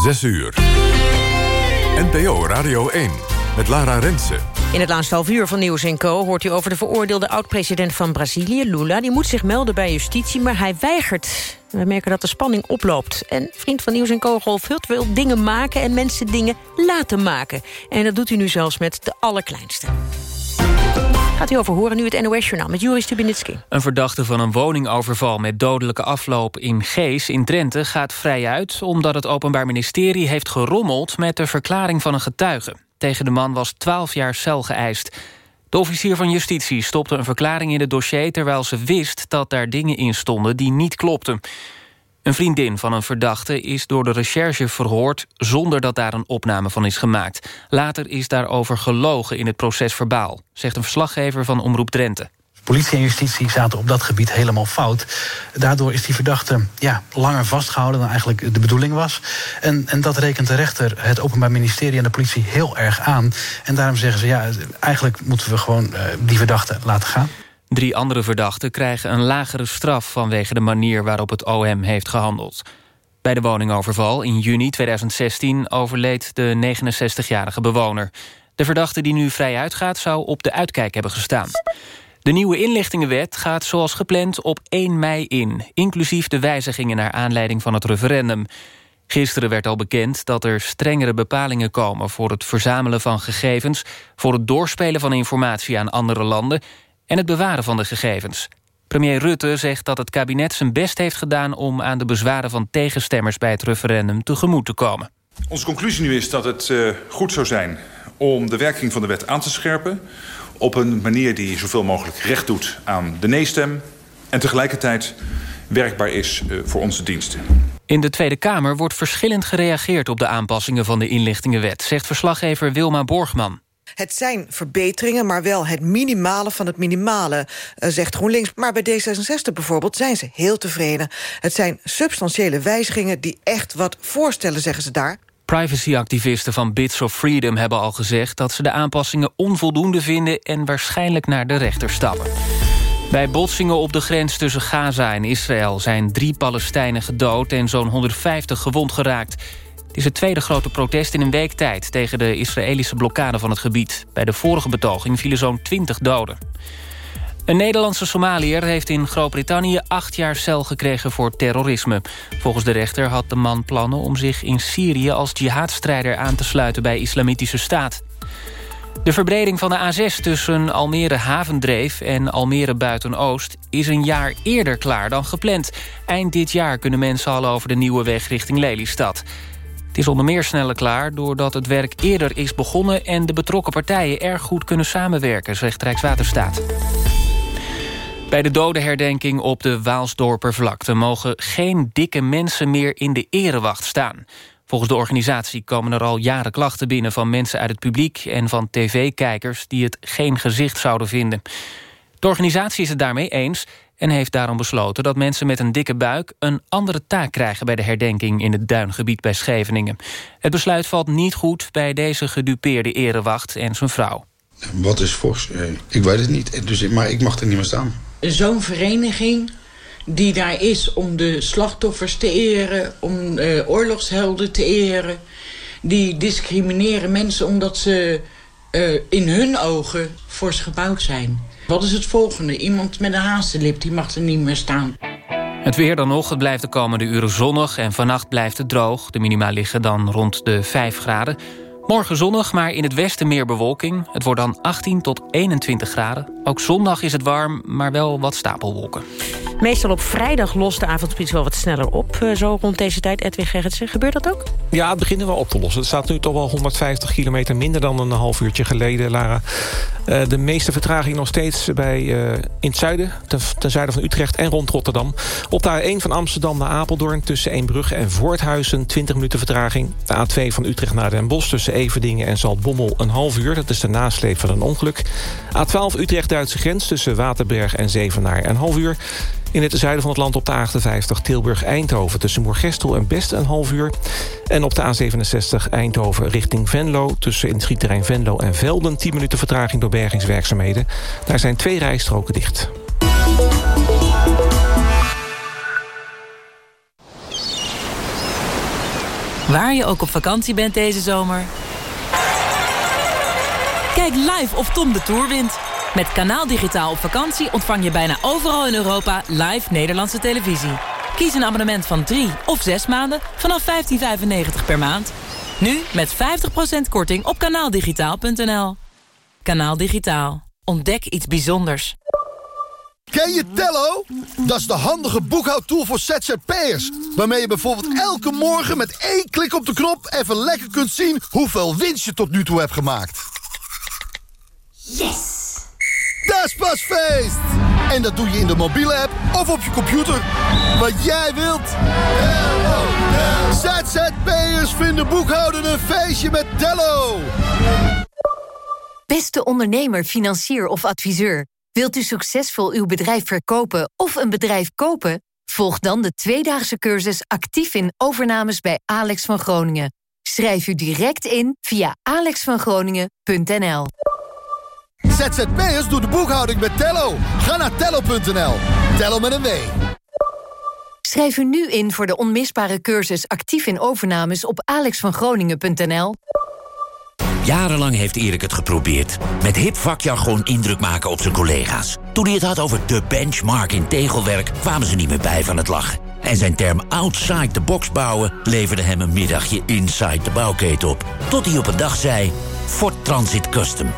6 uur. NPO Radio 1 met Lara Rensen. In het laatste half uur van Nieuws Co hoort u over de veroordeelde oud-president van Brazilië, Lula. Die moet zich melden bij justitie, maar hij weigert. We merken dat de spanning oploopt. En vriend van Nieuws Co, Rolf Hult, wil dingen maken en mensen dingen laten maken. En dat doet u nu zelfs met de allerkleinste. Gaat u over horen nu het NOS-journaal met Joris Stubinitsky. Een verdachte van een woningoverval met dodelijke afloop in Gees in Drenthe gaat vrij uit... omdat het Openbaar Ministerie heeft gerommeld met de verklaring van een getuige. Tegen de man was 12 jaar cel geëist. De officier van justitie stopte een verklaring in het dossier... terwijl ze wist dat daar dingen in stonden die niet klopten. Een vriendin van een verdachte is door de recherche verhoord... zonder dat daar een opname van is gemaakt. Later is daarover gelogen in het proces verbaal... zegt een verslaggever van Omroep Drenthe. Politie en justitie zaten op dat gebied helemaal fout. Daardoor is die verdachte ja, langer vastgehouden dan eigenlijk de bedoeling was. En, en dat rekent de rechter, het Openbaar Ministerie en de politie heel erg aan. En daarom zeggen ze, ja, eigenlijk moeten we gewoon uh, die verdachte laten gaan. Drie andere verdachten krijgen een lagere straf... vanwege de manier waarop het OM heeft gehandeld. Bij de woningoverval in juni 2016 overleed de 69-jarige bewoner. De verdachte die nu vrij uitgaat zou op de uitkijk hebben gestaan. De nieuwe inlichtingenwet gaat zoals gepland op 1 mei in... inclusief de wijzigingen naar aanleiding van het referendum. Gisteren werd al bekend dat er strengere bepalingen komen... voor het verzamelen van gegevens... voor het doorspelen van informatie aan andere landen... en het bewaren van de gegevens. Premier Rutte zegt dat het kabinet zijn best heeft gedaan... om aan de bezwaren van tegenstemmers bij het referendum tegemoet te komen. Onze conclusie nu is dat het uh, goed zou zijn om de werking van de wet aan te scherpen op een manier die zoveel mogelijk recht doet aan de nee-stem... en tegelijkertijd werkbaar is uh, voor onze diensten. In de Tweede Kamer wordt verschillend gereageerd op de aanpassingen van de inlichtingenwet... zegt verslaggever Wilma Borgman. Het zijn verbeteringen, maar wel het minimale van het minimale, uh, zegt GroenLinks. Maar bij D66 bijvoorbeeld zijn ze heel tevreden. Het zijn substantiële wijzigingen die echt wat voorstellen, zeggen ze daar. Privacyactivisten van Bits of Freedom hebben al gezegd... dat ze de aanpassingen onvoldoende vinden en waarschijnlijk naar de rechter stappen. Bij botsingen op de grens tussen Gaza en Israël... zijn drie Palestijnen gedood en zo'n 150 gewond geraakt. Het is het tweede grote protest in een week tijd... tegen de Israëlische blokkade van het gebied. Bij de vorige betoging vielen zo'n 20 doden. Een Nederlandse Somaliër heeft in Groot-Brittannië acht jaar cel gekregen voor terrorisme. Volgens de rechter had de man plannen om zich in Syrië als jihadstrijder aan te sluiten bij Islamitische Staat. De verbreding van de A6 tussen Almere Havendreef en Almere Buiten-Oost... is een jaar eerder klaar dan gepland. Eind dit jaar kunnen mensen al over de nieuwe weg richting Lelystad. Het is onder meer sneller klaar doordat het werk eerder is begonnen... en de betrokken partijen erg goed kunnen samenwerken, zegt Rijkswaterstaat. Bij de dodenherdenking op de Waalsdorpervlakte... mogen geen dikke mensen meer in de erewacht staan. Volgens de organisatie komen er al jaren klachten binnen... van mensen uit het publiek en van tv-kijkers... die het geen gezicht zouden vinden. De organisatie is het daarmee eens en heeft daarom besloten... dat mensen met een dikke buik een andere taak krijgen... bij de herdenking in het duingebied bij Scheveningen. Het besluit valt niet goed bij deze gedupeerde erewacht en zijn vrouw. Wat is fors? Eh, ik weet het niet, dus, maar ik mag er niet meer staan zo'n vereniging die daar is om de slachtoffers te eren... om uh, oorlogshelden te eren... die discrimineren mensen omdat ze uh, in hun ogen fors gebouwd zijn. Wat is het volgende? Iemand met een haastenlip, die mag er niet meer staan. Het weer dan nog, het blijft de komende uren zonnig... en vannacht blijft het droog. De minima liggen dan rond de 5 graden. Morgen zonnig, maar in het westen meer bewolking. Het wordt dan 18 tot 21 graden. Ook zondag is het warm, maar wel wat stapelwolken. Meestal op vrijdag lost de avondspits wel wat sneller op. Eh, zo rond deze tijd, Edwin Gerritsen. Gebeurt dat ook? Ja, het beginnen wel op te lossen. Het staat nu toch wel 150 kilometer minder dan een half uurtje geleden, Lara. Uh, de meeste vertraging nog steeds bij, uh, in het zuiden, ten, ten, zuiden van Utrecht en rond Rotterdam. Op de A1 van Amsterdam naar Apeldoorn tussen Eembrugge en Voorthuizen 20 minuten vertraging. De A2 van Utrecht naar Den Bosch tussen Everdingen en Zaltbommel een half uur. Dat is de nasleep van een ongeluk. A12 Utrecht-Duitse grens tussen Waterberg en Zevenaar een half uur. In het zuiden van het land op de A58 Tilburg-Eindhoven... tussen Moergestel en Best een half uur. En op de A67 Eindhoven richting Venlo... tussen in het schietterrein Venlo en Velden... 10 minuten vertraging door bergingswerkzaamheden. Daar zijn twee rijstroken dicht. Waar je ook op vakantie bent deze zomer. Live of Tom de Tour wint. Met Kanaal Digitaal op vakantie ontvang je bijna overal in Europa live Nederlandse televisie. Kies een abonnement van 3 of 6 maanden vanaf 15,95 per maand. Nu met 50% korting op kanaaldigitaal.nl. Kanaal Digitaal. Ontdek iets bijzonders. Ken je Tello? Dat is de handige boekhoudtool voor ZZP'ers. Waarmee je bijvoorbeeld elke morgen met één klik op de knop... even lekker kunt zien hoeveel winst je tot nu toe hebt gemaakt. Yes! Dat is pas feest! En dat doe je in de mobiele app of op je computer. Wat jij wilt. ZZP'ers vinden boekhouden een feestje met Tello. Beste ondernemer, financier of adviseur. Wilt u succesvol uw bedrijf verkopen of een bedrijf kopen? Volg dan de tweedaagse cursus actief in overnames bij Alex van Groningen. Schrijf u direct in via alexvangroningen.nl. ZZP'ers doet de boekhouding met Tello. Ga naar tello.nl. Tello met een W. Schrijf u nu in voor de onmisbare cursus actief in overnames op alexvangroningen.nl. Jarenlang heeft Erik het geprobeerd. Met hip vakjargon indruk maken op zijn collega's. Toen hij het had over de benchmark in tegelwerk... kwamen ze niet meer bij van het lachen. En zijn term outside the box bouwen... leverde hem een middagje inside de bouwketen op. Tot hij op een dag zei... Ford Transit Custom.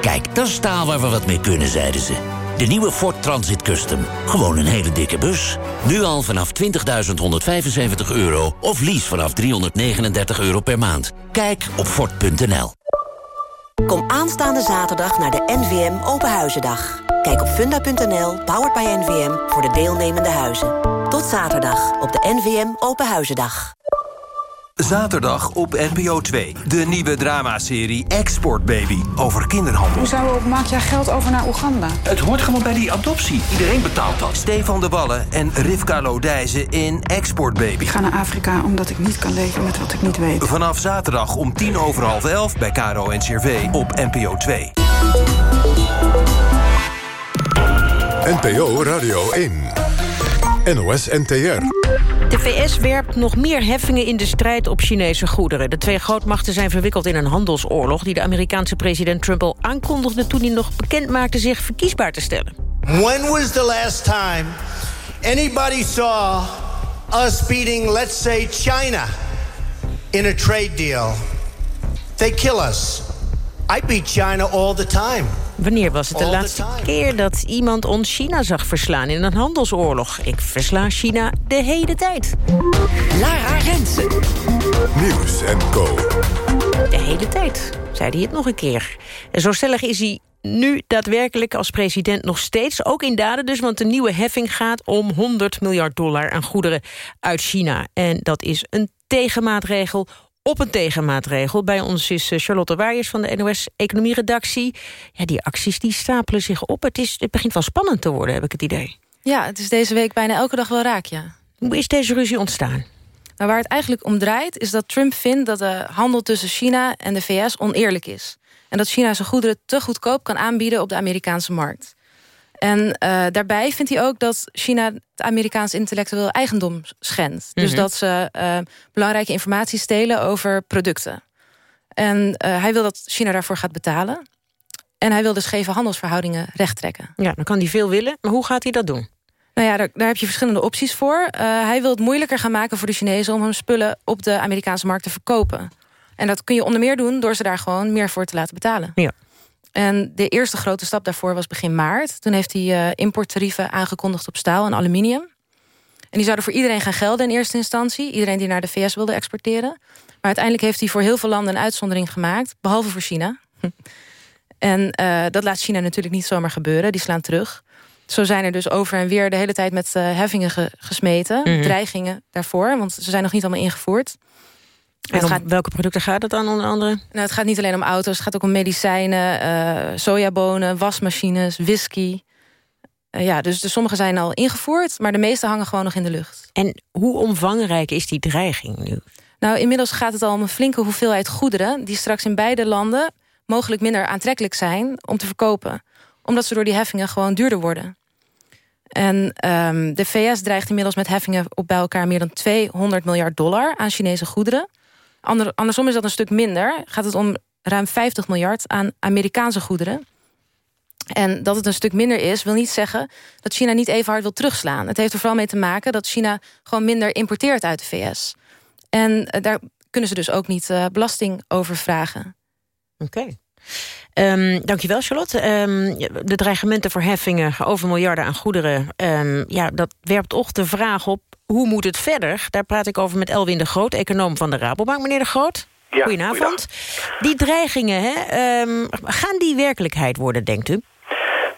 Kijk, dat is taal waar we wat mee kunnen, zeiden ze. De nieuwe Ford Transit Custom. Gewoon een hele dikke bus. Nu al vanaf 20.175 euro of lease vanaf 339 euro per maand. Kijk op Ford.nl. Kom aanstaande zaterdag naar de NVM Openhuizendag. Kijk op funda.nl, powered by NVM, voor de deelnemende huizen. Tot zaterdag op de NVM Openhuizendag. Zaterdag op NPO 2. De nieuwe dramaserie Export Baby over kinderhandel. Hoezo maak jij geld over naar Oeganda? Het hoort gewoon bij die adoptie. Iedereen betaalt dat. Stefan de Wallen en Rivka Lodijzen in Export Baby. Ik ga naar Afrika omdat ik niet kan leven met wat ik niet weet. Vanaf zaterdag om tien over half elf bij Caro en CRV op NPO 2. NPO Radio 1. NOS NTR. De VS werpt nog meer heffingen in de strijd op Chinese goederen. De twee grootmachten zijn verwikkeld in een handelsoorlog... die de Amerikaanse president Trump al aankondigde... toen hij nog bekend maakte zich verkiesbaar te stellen. When was the last time anybody saw us beating, let's say, China in a trade deal? They kill us. I beat China all the time. Wanneer was het de laatste keer dat iemand ons China zag verslaan in een handelsoorlog? Ik versla China de hele tijd. Lara Rensen. Nieuws en Co. De hele tijd, zei hij het nog een keer. En zo stellig is hij nu daadwerkelijk als president nog steeds, ook in daden dus, want de nieuwe heffing gaat om 100 miljard dollar aan goederen uit China. En dat is een tegenmaatregel op een tegenmaatregel. Bij ons is eh, Charlotte Waaiers van de NOS Economie-redactie. Ja, die acties die stapelen zich op. Het, is, het begint wel spannend te worden, heb ik het idee. Ja, het is deze week bijna elke dag wel raak, ja. Hoe is deze ruzie ontstaan? Nou, waar het eigenlijk om draait is dat Trump vindt... dat de handel tussen China en de VS oneerlijk is. En dat China zijn goederen te goedkoop kan aanbieden op de Amerikaanse markt. En eh, daarbij vindt hij ook dat China het Amerikaans intellectueel eigendom schendt. Dus Mhm. dat ze eh, belangrijke informatie stelen over producten. En eh, hij wil dat China daarvoor gaat betalen. En hij wil de scheve handelsverhoudingen rechttrekken. Ja, dan kan hij veel willen, maar hoe gaat hij dat doen? Nou ja, daar, daar heb je verschillende opties voor. Hij wil het moeilijker gaan maken voor de Chinezen... om hun spullen op de Amerikaanse markt te verkopen. En dat kun je onder meer doen door ze daar gewoon meer voor te laten betalen. Ja. En de eerste grote stap daarvoor was begin maart. Toen heeft hij eh, importtarieven aangekondigd op staal en aluminium. En die zouden voor iedereen gaan gelden in eerste instantie. Iedereen die naar de VS wilde exporteren. Maar uiteindelijk heeft hij voor heel veel landen een uitzondering gemaakt. Behalve voor China. En eh, dat laat China natuurlijk niet zomaar gebeuren. Die slaan terug. Zo zijn er dus over en weer de hele tijd met eh, heffingen ge- gesmeten. Mhm. Dreigingen daarvoor, want ze zijn nog niet allemaal ingevoerd. En om welke producten gaat het dan onder andere? Nou, het gaat niet alleen om auto's, het gaat ook om medicijnen, eh, sojabonen, wasmachines, whisky. Eh, ja, dus, dus sommige zijn al ingevoerd, maar de meeste hangen gewoon nog in de lucht. En hoe omvangrijk is die dreiging nu? Nou, inmiddels gaat het al om een flinke hoeveelheid goederen... die straks in beide landen mogelijk minder aantrekkelijk zijn om te verkopen. Omdat ze door die heffingen gewoon duurder worden. En ehm, de VS dreigt inmiddels met heffingen op bij elkaar... meer dan 200 miljard dollar aan Chinese goederen. Ander, andersom is dat een stuk minder. Gaat het om ruim 50 miljard aan Amerikaanse goederen. En dat het een stuk minder is, wil niet zeggen dat China niet even hard wil terugslaan. Het heeft er vooral mee te maken dat China gewoon minder importeert uit de VS. En eh, daar kunnen ze dus ook niet uh, belasting over vragen. Oké. Okay. Um, dankjewel, Charlotte. Um, de dreigementen voor heffingen over miljarden aan goederen... Um, ja, dat werpt toch de vraag op, hoe moet het verder? Daar praat ik over met Elwin de Groot, econoom van de Rabobank. Meneer de Groot, ja, goedenavond. Die dreigingen, hè, gaan die werkelijkheid worden, denkt u?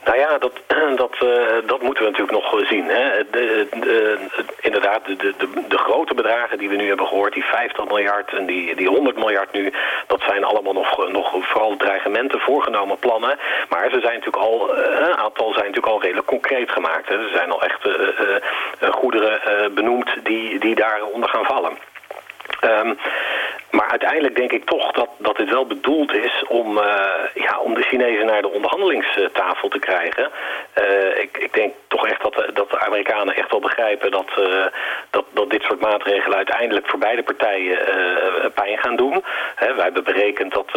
Nou ja, dat, dat, uh, dat moeten we natuurlijk nog zien. Hè. De, de, inderdaad, de, de, de grote bedragen die we nu hebben gehoord, die 50 miljard en die, die 100 miljard nu, dat zijn allemaal nog, nog vooral dreigementen, voorgenomen plannen. Maar ze zijn natuurlijk al, eh, een aantal zijn natuurlijk al redelijk concreet gemaakt. Hè. Er zijn al echt goederen benoemd die, die daaronder gaan vallen. Um, maar uiteindelijk denk ik toch dat, dat dit wel bedoeld is om, uh, ja, om de Chinezen naar de onderhandelingstafel te krijgen. Uh, ik, ik denk toch echt dat, dat de Amerikanen echt wel begrijpen dat, uh, dat, dat dit soort maatregelen uiteindelijk voor beide partijen pijn gaan doen. Wij hebben berekend dat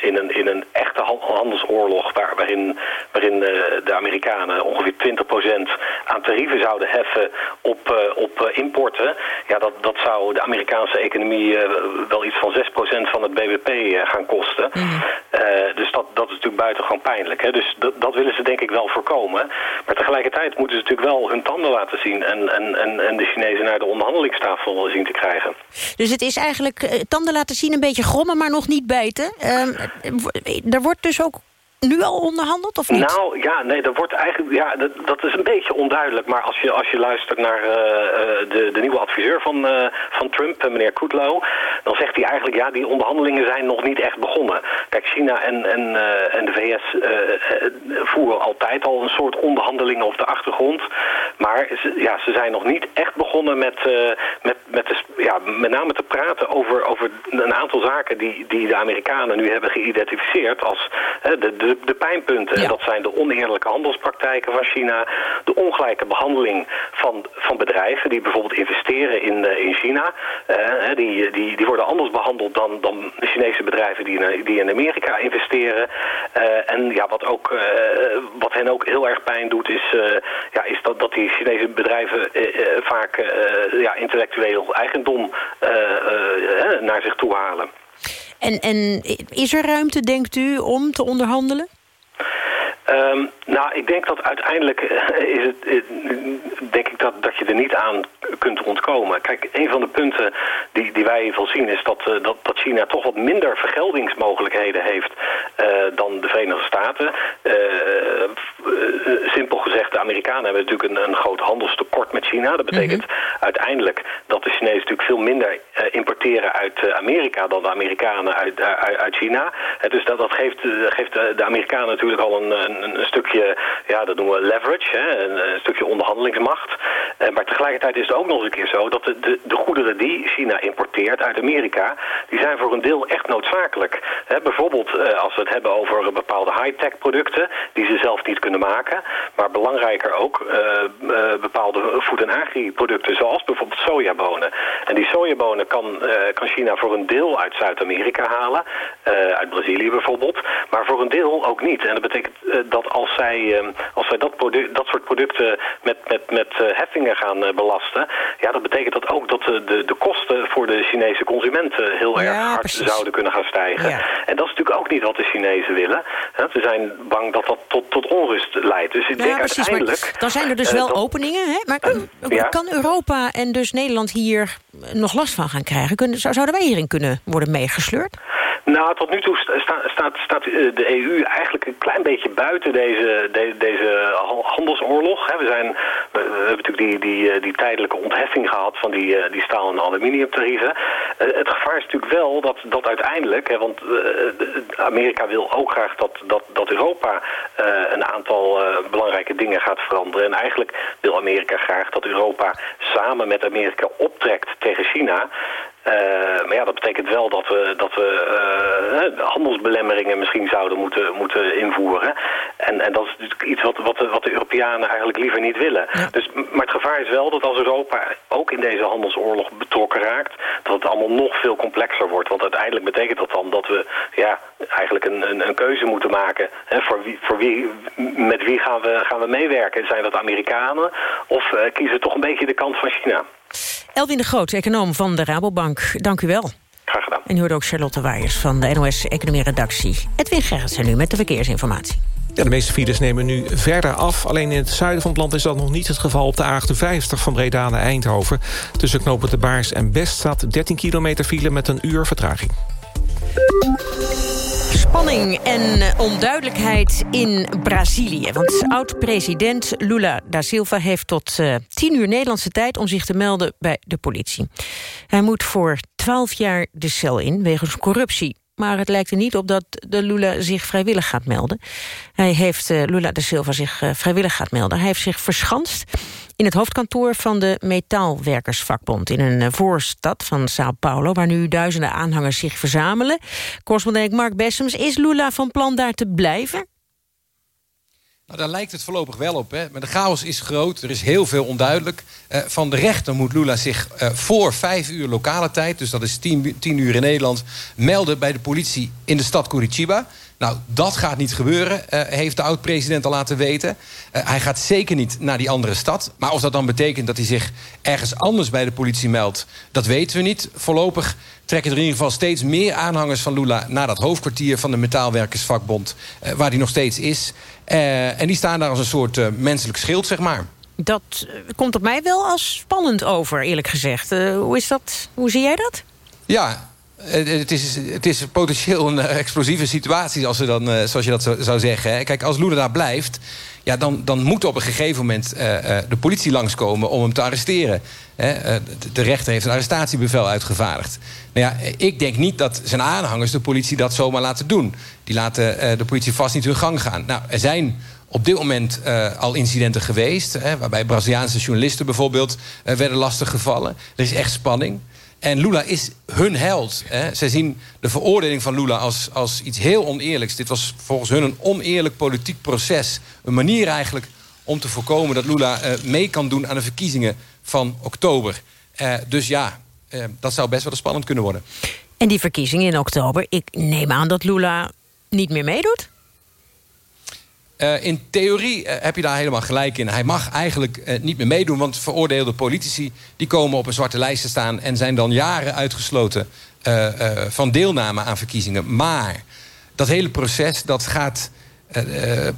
in, een, in een echte handelsoorlog waar, waarin, waarin de Amerikanen ongeveer 20% aan tarieven zouden heffen op, op importen. Ja, dat, dat zou de Amerikaanse economie wel iets van 6% van het BBP eh, gaan kosten. Mhm. Eh, dus dat, dat is natuurlijk buitengewoon pijnlijk. Hè? Dus dat willen ze denk ik wel voorkomen. Maar tegelijkertijd moeten ze natuurlijk wel hun tanden laten zien... en, en, en, en de Chinezen naar de onderhandelingstafel zien te krijgen. Dus het is eigenlijk eh, tanden laten zien, een beetje grommen, maar nog niet bijten. Er wordt dus ook nu al onderhandeld of niet? Nou ja, nee, dat wordt eigenlijk, ja, dat, dat is een beetje onduidelijk. Maar als je, als je luistert naar uh, de, de nieuwe adviseur van, uh, van Trump, meneer Kudlow, dan zegt hij eigenlijk, ja, die onderhandelingen zijn nog niet echt begonnen. Kijk, China en, en, en de VS voeren altijd al een soort onderhandelingen op de achtergrond. Maar ze, ja, ze zijn nog niet echt begonnen met, met, met, de, ja, met name te praten over, over een aantal zaken die, die de Amerikanen nu hebben geïdentificeerd als de, de de, pijnpunten. Dat zijn de oneerlijke handelspraktijken van China. De ongelijke behandeling van, van bedrijven die bijvoorbeeld investeren in, uh, in China. Uh, die, die, die worden anders behandeld dan, dan de Chinese bedrijven die in, die in Amerika investeren. Uh, en ja, wat, ook, wat hen ook heel erg pijn doet is, ja, is dat, dat die Chinese bedrijven vaak ja, intellectueel eigendom naar zich toe halen. En, en is er ruimte, denkt u, om te onderhandelen? Um, nou, ik denk dat uiteindelijk uh, is het, uh, denk ik dat, dat je er niet aan kunt ontkomen. Kijk, een van de punten die, die wij wel zien is dat, uh, dat, dat China toch wat minder vergeldingsmogelijkheden heeft dan de Verenigde Staten. simpel gezegd, de Amerikanen hebben natuurlijk een, een groot handelstekort met China. Dat betekent mhm. uiteindelijk dat de Chinezen natuurlijk veel minder importeren uit Amerika dan de Amerikanen uit, uit, uit China. dus dat, dat geeft, geeft de Amerikanen natuurlijk al een, een, een stukje, ja, dat noemen we leverage, hè, een, stukje onderhandelingsmacht. Maar tegelijkertijd is het ook nog eens een keer zo dat de, de, de, goederen die China importeert uit Amerika, die zijn voor een deel echt noodzakelijk. Hè, bijvoorbeeld als we het hebben over bepaalde high-tech producten die ze zelf niet kunnen maken. Maar belangrijker ook bepaalde voed- en agri-producten zoals bijvoorbeeld sojabonen. En die sojabonen kan, kan China voor een deel uit Zuid-Amerika halen, uit Brazilië bijvoorbeeld, maar voor een deel ook niet. En dat betekent eh, dat als zij, ehm, als zij dat, product, dat soort producten met, met, met eh, heffingen gaan eh, belasten... ja, dat betekent dat ook dat de, de kosten voor de Chinese consumenten heel erg hard zouden kunnen gaan stijgen. En dat is natuurlijk ook niet wat de Chinezen willen. Ze zijn bang dat dat tot, tot onrust leidt. Dus ik denk uiteindelijk... dan zijn er dus wel openingen, hè? Maar kan Europa en dus Nederland hier nog last van gaan krijgen? Kunnen, zouden wij hierin kunnen worden meegesleurd? Nou, tot nu toe staat, staat, staat de EU eigenlijk een klein beetje buiten deze, deze handelsoorlog. We, zijn, we hebben natuurlijk die, die, die tijdelijke ontheffing gehad van die, die staal- en aluminiumtarieven. Eh, het gevaar is natuurlijk wel dat, dat uiteindelijk, want eh, Amerika wil ook graag dat, dat, dat Europa eh, een aantal belangrijke dingen gaat veranderen. En eigenlijk wil Amerika graag dat Europa samen met Amerika optrekt tegen China. Uh, maar ja, dat betekent wel dat we, dat we uh, handelsbelemmeringen misschien zouden moeten, moeten invoeren. En, en dat is natuurlijk iets wat, wat, de, wat de Europeanen eigenlijk liever niet willen. Dus, maar het gevaar is wel dat als Europa ook in deze handelsoorlog betrokken raakt... dat het allemaal nog veel complexer wordt. Want uiteindelijk betekent dat dan dat we ja, eigenlijk een, een, een keuze moeten maken. Hè, voor wie, voor wie, met wie gaan we, gaan we meewerken? Zijn dat Amerikanen of uh, kiezen we toch een beetje de kant van China? Elwin de Groot, econoom van de Rabobank. Dank u wel. Graag gedaan. En u hoort ook Charlotte Waaiers van de NOS Economie Redactie. Edwin Gerritsen nu met de verkeersinformatie. Ja, de meeste files nemen nu verder af. Alleen in het zuiden van het land is dat nog niet het geval. Op de A58 van Breda naar Eindhoven. Tussen knopen de Baars en Best staat 13 kilometer file met een uur vertraging. Spanning en onduidelijkheid in Brazilië. Want oud-president Lula da Silva heeft tot uh, tien uur Nederlandse tijd... om zich te melden bij de politie. Hij moet voor twaalf jaar de cel in wegens corruptie maar het lijkt er niet op dat de Lula zich vrijwillig gaat melden. Hij heeft, uh, Lula de Silva zich uh, vrijwillig gaat melden. Hij heeft zich verschanst in het hoofdkantoor van de Metaalwerkersvakbond... in een uh, voorstad van Sao Paulo, waar nu duizenden aanhangers zich verzamelen. Correspondent Mark Bessems, is Lula van plan daar te blijven? Nou, daar lijkt het voorlopig wel op. Hè. Maar de chaos is groot, er is heel veel onduidelijk. Uh, van de rechter moet Lula zich uh, voor vijf uur lokale tijd... dus dat is tien, tien uur in Nederland... melden bij de politie in de stad Curitiba. Nou, dat gaat niet gebeuren, uh, heeft de oud-president al laten weten. hij gaat zeker niet naar die andere stad. Maar of dat dan betekent dat hij zich ergens anders bij de politie meldt... dat weten we niet. Voorlopig trekken er in ieder geval steeds meer aanhangers van Lula... naar dat hoofdkwartier van de Metaalwerkersvakbond, waar die nog steeds is... En die staan daar als een soort menselijk schild, zeg maar. Dat komt op mij wel als spannend over, eerlijk gezegd. hoe, is dat? hoe zie jij dat? Ja, het is, het is potentieel een explosieve situatie, als dan, zoals je dat zo, zou zeggen. Kijk, als Lula daar blijft, ja, dan, dan moet op een gegeven moment de politie langskomen om hem te arresteren. De rechter heeft een arrestatiebevel uitgevaardigd. Nou ja, ik denk niet dat zijn aanhangers de politie dat zomaar laten doen. Die laten de politie vast niet hun gang gaan. Nou, er zijn op dit moment al incidenten geweest... Hè, waarbij Braziliaanse journalisten bijvoorbeeld werden lastiggevallen. Er is echt spanning. En Lula is hun held. Hè. Zij zien de veroordeling van Lula als, als iets heel oneerlijks. Dit was volgens hun een oneerlijk politiek proces. Een manier eigenlijk om te voorkomen dat Lula mee kan doen... aan de verkiezingen van oktober. dus ja, uh, dat zou best wel spannend kunnen worden. En die verkiezingen in oktober, ik neem aan dat Lula niet meer meedoet? Uh, in theorie uh, heb je daar helemaal gelijk in. Hij mag eigenlijk uh, niet meer meedoen, want veroordeelde politici... die komen op een zwarte lijst te staan... en zijn dan jaren uitgesloten van deelname aan verkiezingen. Maar dat hele proces dat gaat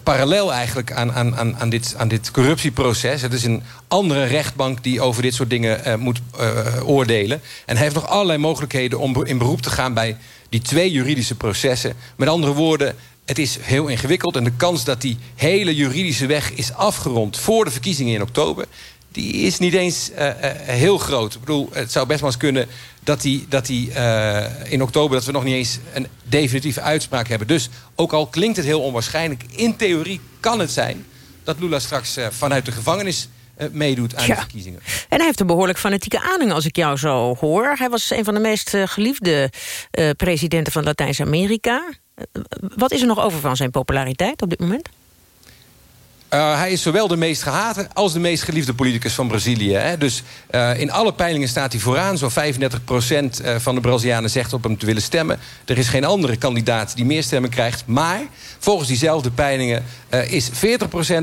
parallel eigenlijk aan, aan, aan, dit, aan dit corruptieproces. Het is een andere rechtbank die over dit soort dingen moet oordelen. En hij heeft nog allerlei mogelijkheden om in beroep te gaan... bij die twee juridische processen. Met andere woorden, het is heel ingewikkeld. En de kans dat die hele juridische weg is afgerond... voor de verkiezingen in oktober die is niet eens uh, uh, heel groot. Ik bedoel, het zou best wel eens kunnen dat die, dat die uh, in oktober... dat we nog niet eens een definitieve uitspraak hebben. Dus ook al klinkt het heel onwaarschijnlijk... in theorie kan het zijn dat Lula straks vanuit de gevangenis... meedoet aan ja. de verkiezingen. En hij heeft een behoorlijk fanatieke aanhang als ik jou zo hoor. Hij was een van de meest geliefde presidenten van Latijns-Amerika. Wat is er nog over van zijn populariteit op dit moment? Uh, hij is zowel de meest gehate als de meest geliefde politicus van Brazilië. Hè? Dus uh, in alle peilingen staat hij vooraan. Zo'n 35% uh, van de Brazilianen zegt op hem te willen stemmen. Er is geen andere kandidaat die meer stemmen krijgt. Maar volgens diezelfde peilingen is 40%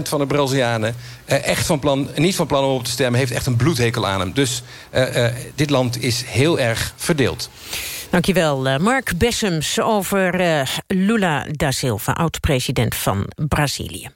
van de Brazilianen... echt van plan, niet van plan om op te stemmen. Heeft echt een bloedhekel aan hem. Dus dit land is heel erg verdeeld. Dankjewel, Mark Bessems over Lula da Silva... oud-president van Brazilië.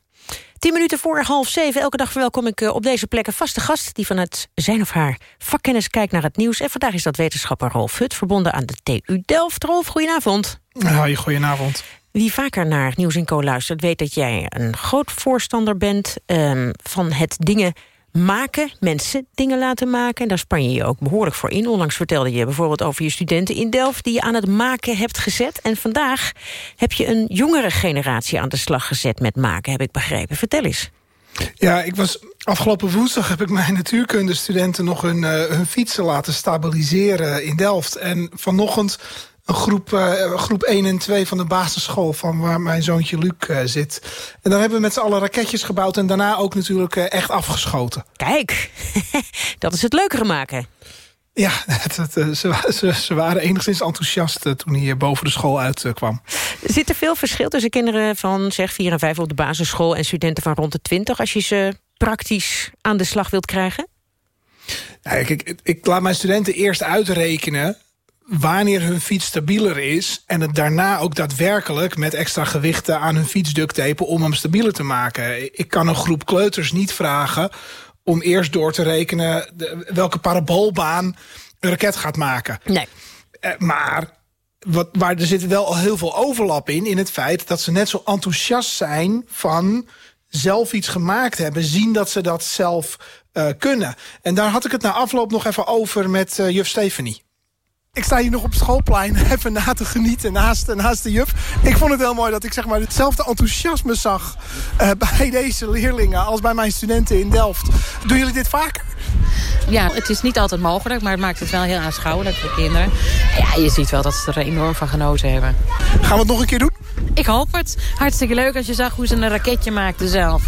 Tien minuten voor half zeven. Elke dag verwelkom ik eh, op deze plek een vaste gast... die vanuit zijn of haar vakkennis kijkt naar het nieuws. En vandaag is dat wetenschapper Rolf Hut, verbonden aan de TU Delft. Rolf, goedenavond. Hoi, goedenavond. Wie vaker naar Nieuws Co luistert, weet dat jij een groot voorstander bent... Um, van het dingen maken, mensen dingen laten maken. En daar span je je ook behoorlijk voor in. Onlangs vertelde je bijvoorbeeld over je studenten in Delft... die je aan het maken hebt gezet. En vandaag heb je een jongere generatie aan de slag gezet met maken, heb ik begrepen. Vertel eens. Ja, ik was afgelopen woensdag heb ik mijn natuurkundestudenten nog hun, uh, hun fietsen laten stabiliseren in Delft. En vanochtend groep, uh, groep 1 en 2 van de basisschool... van waar mijn zoontje Luc uh, zit. En dan hebben we met z'n allen raketjes gebouwd... en daarna ook natuurlijk uh, echt afgeschoten. Kijk, dat is het leukere maken. Ja, het, het, ze, ze, ze, waren enigszins enthousiast toen hij boven de school uitkwam. Zit er veel verschil tussen kinderen van zeg 4 en 5 op de basisschool... en studenten van rond de 20 als je ze praktisch aan de slag wilt krijgen? Ja, kijk, ik, ik laat mijn studenten eerst uitrekenen wanneer hun fiets stabieler is... en het daarna ook daadwerkelijk met extra gewichten aan hun fiets ducttapen... om hem stabieler te maken. Ik kan een groep kleuters niet vragen om eerst door te rekenen... De, welke paraboolbaan een raket gaat maken. Nee. Uh, maar wat, waar er zit wel al heel veel overlap in... in het feit dat ze net zo enthousiast zijn van zelf iets gemaakt hebben... zien dat ze dat zelf uh, kunnen. En daar had ik het na afloop nog even over met uh, juf Stephanie. Ik sta hier nog op het schoolplein even na te genieten naast, naast de juf. Ik vond het heel mooi dat ik zeg maar, hetzelfde enthousiasme zag... Uh, bij deze leerlingen als bij mijn studenten in Delft. Doen jullie dit vaker? Ja, het is niet altijd mogelijk, maar het maakt het wel heel aanschouwelijk voor kinderen. Ja, je ziet wel dat ze er enorm van genoten hebben. Gaan we het nog een keer doen? Ik hoop het. Hartstikke leuk als je zag hoe ze een raketje maakten zelf.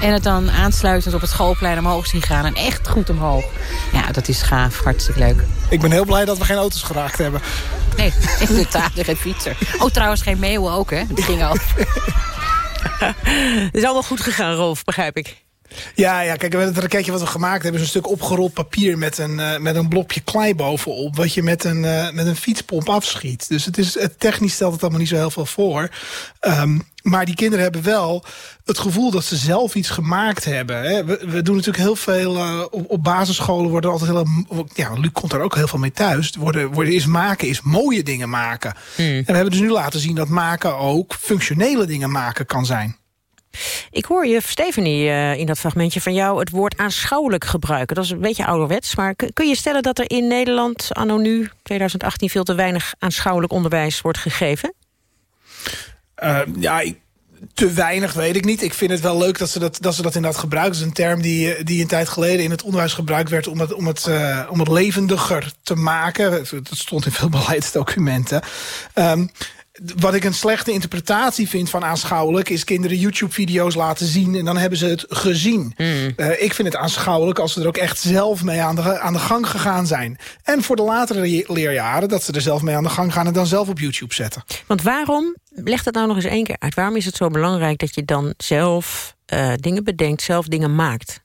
En het dan aansluitend op het schoolplein omhoog zien gaan. En echt goed omhoog. Ja, dat is gaaf. Hartstikke leuk. Ik ben heel blij dat we geen auto's geraakt hebben. Nee, inderdaad, geen fietser. Oh, trouwens geen meeuwen ook, hè? Die gingen al. Het is allemaal goed gegaan, Rolf, begrijp ik. Ja, ja, kijk, met het raketje wat we gemaakt hebben... is een stuk opgerold papier met een, uh, met een blokje klei bovenop... wat je met een, uh, met een fietspomp afschiet. Dus het is, het technisch stelt het allemaal niet zo heel veel voor. Um, maar die kinderen hebben wel het gevoel dat ze zelf iets gemaakt hebben. Hè. We, we, doen natuurlijk heel veel... Uh, op, op, basisscholen worden altijd heel... Ja, Luc komt daar ook heel veel mee thuis. Worden, worden is maken, is mooie dingen maken. Hmm. En we hebben dus nu laten zien dat maken ook... functionele dingen maken kan zijn. Ik hoor je, Stephanie, uh, in dat fragmentje van jou... het woord aanschouwelijk gebruiken. Dat is een beetje ouderwets. Maar kun je stellen dat er in Nederland anno nu, 2018... veel te weinig aanschouwelijk onderwijs wordt gegeven? Uh, ja, te weinig weet ik niet. Ik vind het wel leuk dat ze dat, dat, ze dat inderdaad gebruiken. Dat is een term die, die een tijd geleden in het onderwijs gebruikt werd... om het, om het, uh, om het levendiger te maken. Dat stond in veel beleidsdocumenten. Um, wat ik een slechte interpretatie vind van aanschouwelijk... is kinderen YouTube-video's laten zien en dan hebben ze het gezien. Mm. Uh, ik vind het aanschouwelijk als ze er ook echt zelf mee aan de, aan de gang gegaan zijn. En voor de latere leerjaren dat ze er zelf mee aan de gang gaan... en dan zelf op YouTube zetten. Want waarom, leg dat nou nog eens één keer uit... waarom is het zo belangrijk dat je dan zelf uh, dingen bedenkt, zelf dingen maakt?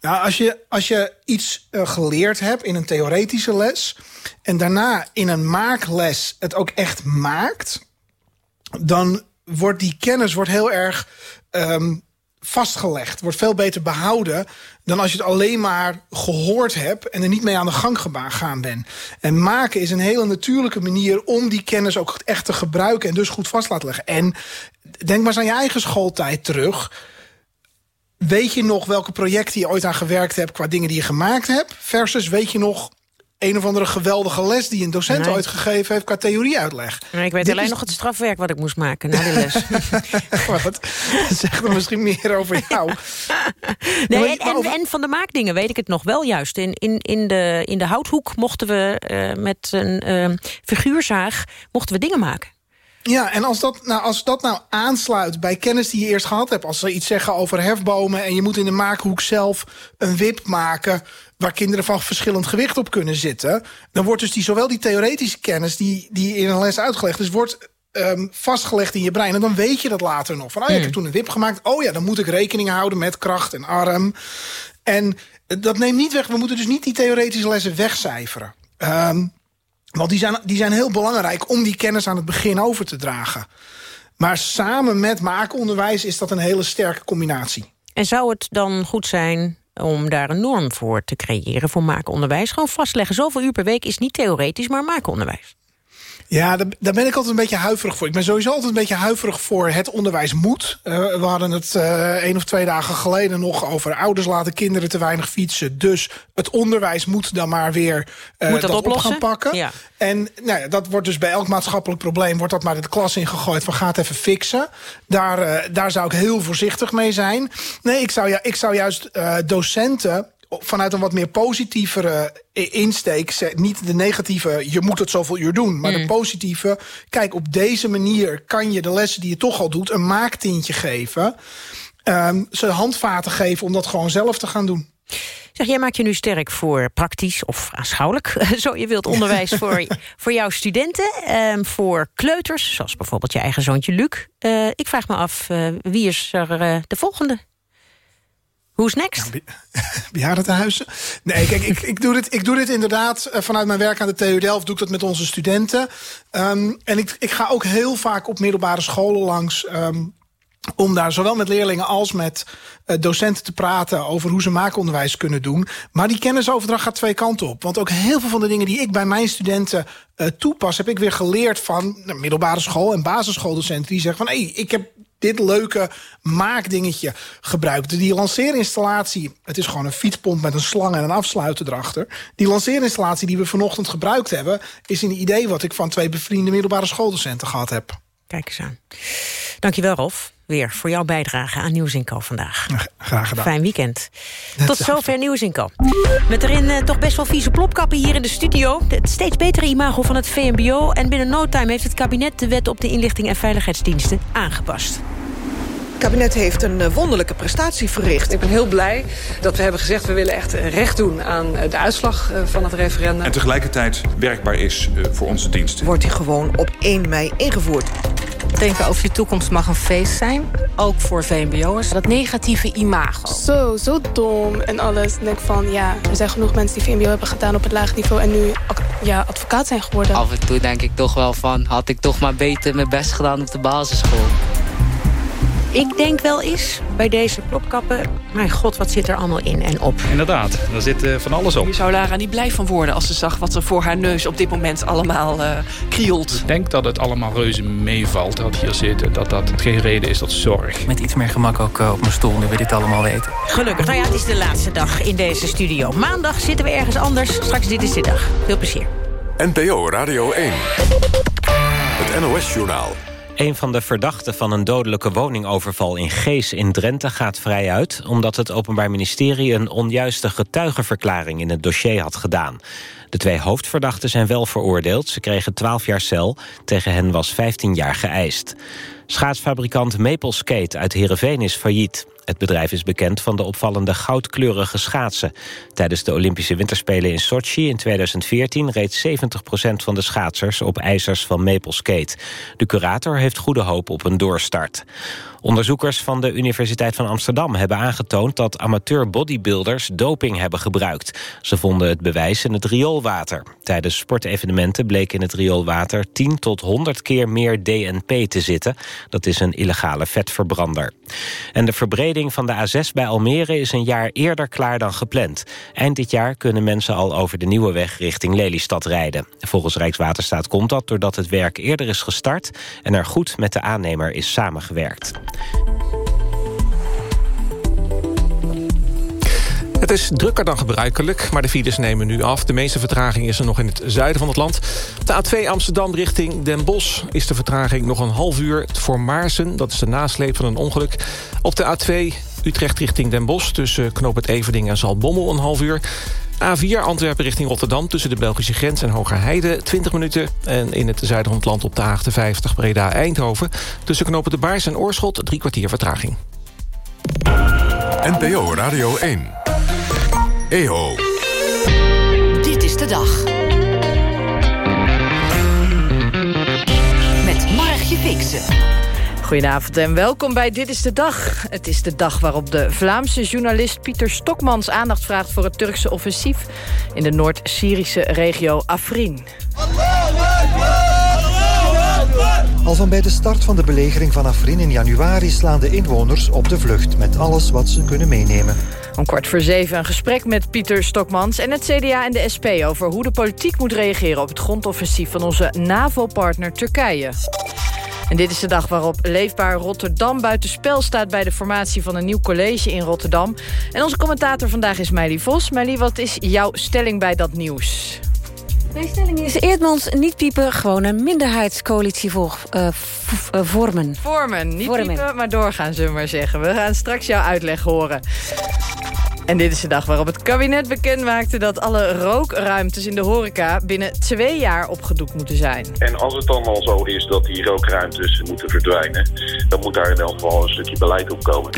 Nou, als je, als je iets uh, geleerd hebt in een theoretische les... en daarna in een maakles het ook echt maakt... dan wordt die kennis wordt heel erg um, vastgelegd. Wordt veel beter behouden dan als je het alleen maar gehoord hebt... en er niet mee aan de gang gegaan bent. En maken is een hele natuurlijke manier... om die kennis ook echt te gebruiken en dus goed vast te laten leggen. En denk maar eens aan je eigen schooltijd terug... Weet je nog welke projecten je ooit aan gewerkt hebt... qua dingen die je gemaakt hebt? Versus weet je nog een of andere geweldige les... die een docent nee. ooit gegeven heeft qua theorieuitleg. Nee, ik weet Dit alleen is... nog het strafwerk wat ik moest maken na die les. wat zegt er misschien meer over jou. nee, en, en, en, van de maakdingen weet ik het nog wel juist. In, in, in, de, in de houthoek mochten we uh, met een uh, figuurzaag mochten we dingen maken. Ja, en als dat, nou, als dat nou aansluit bij kennis die je eerst gehad hebt... als ze iets zeggen over hefbomen... en je moet in de maakhoek zelf een wip maken... waar kinderen van verschillend gewicht op kunnen zitten... dan wordt dus die, zowel die theoretische kennis die, die in een les uitgelegd is... wordt um, vastgelegd in je brein. En dan weet je dat later nog. Van, oh ja, ik heb toen een wip gemaakt. Oh ja, dan moet ik rekening houden met kracht en arm. En dat neemt niet weg. We moeten dus niet die theoretische lessen wegcijferen. Um, want die zijn, die zijn heel belangrijk om die kennis aan het begin over te dragen. Maar samen met maakonderwijs is dat een hele sterke combinatie. En zou het dan goed zijn om daar een norm voor te creëren voor maakonderwijs? Gewoon vastleggen, zoveel uur per week is niet theoretisch, maar maakonderwijs. Ja, daar, daar, ben ik altijd een beetje huiverig voor. Ik ben sowieso altijd een beetje huiverig voor het onderwijs moet. Uh, we hadden het uh, één of twee dagen geleden nog over ouders laten kinderen te weinig fietsen. Dus het onderwijs moet dan maar weer uh, moet dat, dat op gaan pakken. Ja. En nou ja, dat wordt dus bij elk maatschappelijk probleem... wordt dat maar de klas ingegooid van gaat even fixen. Daar, daar zou ik heel voorzichtig mee zijn. Nee, ik zou, ja, ik zou juist docenten vanuit een wat meer positievere insteek... niet de negatieve, je moet het zoveel uur doen... maar de Mm. positieve, kijk, op deze manier... kan je de lessen die je toch al doet een maaktintje geven... Um, ze handvaten geven om dat gewoon zelf te gaan doen. Zeg, jij maakt je nu sterk voor praktisch of aanschouwelijk, zo je wilt, onderwijs voor, voor jouw studenten. Um, voor kleuters, zoals bijvoorbeeld je eigen zoontje Luc. Uh, ik vraag me af, uh, wie is er uh, de volgende? Who's next? Ja, bejaardentehuizen? Nee, kijk, ik, ik, doe dit, ik doe dit inderdaad uh, vanuit mijn werk aan de TU Delft. Doe ik dat met onze studenten. Um, en ik, ik ga ook heel vaak op middelbare scholen langs... Um, om daar zowel met leerlingen als met uh, docenten te praten... over hoe ze maakonderwijs kunnen doen. Maar die kennisoverdracht gaat twee kanten op. Want ook heel veel van de dingen die ik bij mijn studenten uh, toepas... heb ik weer geleerd van nou, middelbare school- en basisschooldocenten... die zeggen van, hé, hey, ik heb dit leuke maakdingetje gebruikt. Die lanceerinstallatie, het is gewoon een fietspomp met een slang en een afsluiter erachter. Die lanceerinstallatie die we vanochtend gebruikt hebben... is een idee wat ik van twee bevriende middelbare schooldocenten gehad heb. Kijk eens aan. Dankjewel, Rolf. Weer voor jouw bijdrage aan Nieuwsinko vandaag. Graag gedaan. Fijn weekend. Tot zover Nieuwsinko. Met erin uh, toch best wel vieze plopkappen hier in de studio. Het steeds betere imago van het VMBO. En binnen no time heeft het kabinet de wet op de inlichting en veiligheidsdiensten aangepast. Het kabinet heeft een wonderlijke prestatie verricht. Ik ben heel blij dat we hebben gezegd... we willen echt recht doen aan de uitslag van het referendum. En tegelijkertijd werkbaar is voor onze diensten. Wordt die gewoon op 1 mei ingevoerd. Denken over je toekomst mag een feest zijn. Ook voor VMBO'ers. Dat negatieve imago. Zo, zo dom en alles. Ik denk van, ja, er zijn genoeg mensen die VMBO hebben gedaan op het laag niveau... en nu ja, advocaat zijn geworden. Af en toe denk ik toch wel van... had ik toch maar beter mijn best gedaan op de basisschool. Ik denk wel eens bij deze plopkappen... mijn god, wat zit er allemaal in en op. Inderdaad, daar zit uh, van alles op. Je zou Lara niet blij van worden als ze zag... wat er voor haar neus op dit moment allemaal uh, krioelt. Ik denk dat het allemaal reuze meevalt dat hier zitten. Dat dat geen reden is tot zorg. Met iets meer gemak ook uh, op mijn stoel, nu we dit allemaal weten. Gelukkig. Nou ja, het is de laatste dag in deze studio. Maandag zitten we ergens anders. Straks dit is de dag. Veel plezier. NPO Radio 1. Het NOS-journaal. Een van de verdachten van een dodelijke woningoverval in Gees in Drenthe gaat vrij uit... omdat het Openbaar Ministerie een onjuiste getuigenverklaring in het dossier had gedaan. De twee hoofdverdachten zijn wel veroordeeld. Ze kregen 12 jaar cel. Tegen hen was 15 jaar geëist. Schaatsfabrikant Maple Skate uit Heerenveen is failliet. Het bedrijf is bekend van de opvallende goudkleurige schaatsen. Tijdens de Olympische Winterspelen in Sochi in 2014... reed 70% van de schaatsers op ijzers van Maple Skate. De curator heeft goede hoop op een doorstart. Onderzoekers van de Universiteit van Amsterdam hebben aangetoond... dat amateur bodybuilders doping hebben gebruikt. Ze vonden het bewijs in het rioolwater. Tijdens sportevenementen bleek in het rioolwater 10 tot 100 keer meer DNP te zitten. Dat is een illegale vetverbrander. En de verbreding van de A6 bij Almere is een jaar eerder klaar dan gepland. Eind dit jaar kunnen mensen al over de nieuwe weg richting Lelystad rijden. Volgens Rijkswaterstaat komt dat doordat het werk eerder is gestart... en er goed met de aannemer is samengewerkt. Het is drukker dan gebruikelijk, maar de files nemen nu af. De meeste vertraging is er nog in het zuiden van het land. De A2 Amsterdam richting Den Bosch is de vertraging nog een half uur voor Maarsen. Dat is de nasleep van een ongeluk. Op de A2 Utrecht richting Den Bosch tussen Knoop het Everding en Zaltbommel een half uur. A4 Antwerpen richting Rotterdam tussen de Belgische grens en Hogerheide 20 minuten. En in het zuiden van het land op de A58 Breda Eindhoven. Tussen knopen de Baars en Oorschot drie kwartier vertraging. NPO Radio 1. EO. Dit is de dag. Met Margje Fixen. Goedenavond en welkom bij Dit is de Dag. Het is de dag waarop de Vlaamse journalist Pieter Stokmans aandacht vraagt... voor het Turkse offensief in de Noord-Syrische regio Afrin. Al van bij de start van de belegering van Afrin in januari... slaan de inwoners op de vlucht met alles wat ze kunnen meenemen. Om kwart voor zeven een gesprek met Pieter Stokmans en het CDA en de SP... over hoe de politiek moet reageren op het grondoffensief van onze NAVO-partner Turkije. En dit is de dag waarop Leefbaar Rotterdam buitenspel staat... bij de formatie van een nieuw college in Rotterdam. En onze commentator vandaag is Meili Vos. Meili, wat is jouw stelling bij dat nieuws? Mijn stelling is Eerdmans niet piepen, gewoon een minderheidscoalitie voor, uh, vormen. Vormen, niet piepen, maar doorgaan, zullen we maar zeggen. We gaan straks jouw uitleg horen. En dit is de dag waarop het kabinet bekend maakte... dat alle rookruimtes in de horeca binnen twee jaar opgedoekt moeten zijn. En als het dan al zo is dat die rookruimtes moeten verdwijnen... dan moet daar in elk geval een stukje beleid op komen.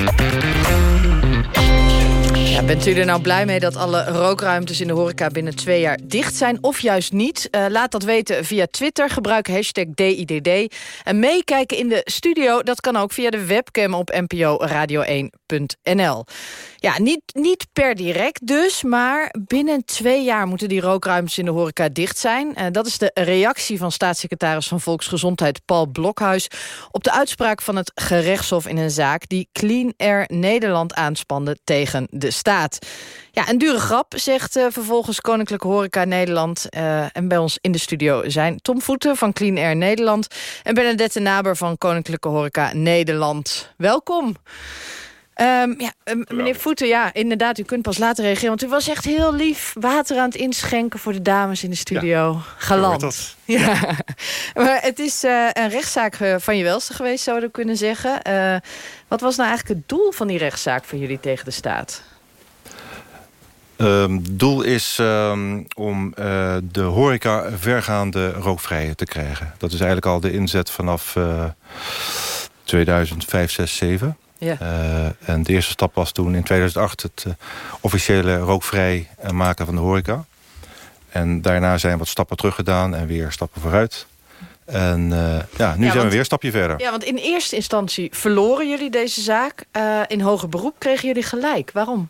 Bent u er nou blij mee dat alle rookruimtes in de horeca binnen twee jaar dicht zijn? Of juist niet? Uh, laat dat weten via Twitter. Gebruik hashtag DIDD. En meekijken in de studio, dat kan ook via de webcam op nporadio1.nl. Ja, niet, niet per direct dus, maar binnen twee jaar moeten die rookruimtes in de horeca dicht zijn. Uh, dat is de reactie van staatssecretaris van Volksgezondheid Paul Blokhuis... op de uitspraak van het gerechtshof in een zaak die Clean Air Nederland aanspande tegen de staat. Ja, een dure grap, zegt uh, vervolgens Koninklijke Horeca Nederland. Uh, en bij ons in de studio zijn Tom Voeten van Clean Air Nederland... en Bernadette Naber van Koninklijke Horeca Nederland. Welkom. Um, ja, um, meneer Voeten, ja, inderdaad, u kunt pas later reageren. Want u was echt heel lief water aan het inschenken voor de dames in de studio. Ja, Galant. Ja, maar het is uh, een rechtszaak van je welste geweest, zouden we kunnen zeggen. Uh, wat was nou eigenlijk het doel van die rechtszaak van jullie tegen de staat? Um, het doel is um, om uh, de horeca vergaande rookvrije te krijgen. Dat is eigenlijk al de inzet vanaf uh, 2005, 6, 7. Ja. Uh, en de eerste stap was toen in 2008 het uh, officiële rookvrij maken van de horeca. En daarna zijn wat stappen terug gedaan en weer stappen vooruit. En uh, ja, nu ja, zijn want, we weer een stapje verder. Ja, want in eerste instantie verloren jullie deze zaak. in hoger beroep kregen jullie gelijk. Waarom?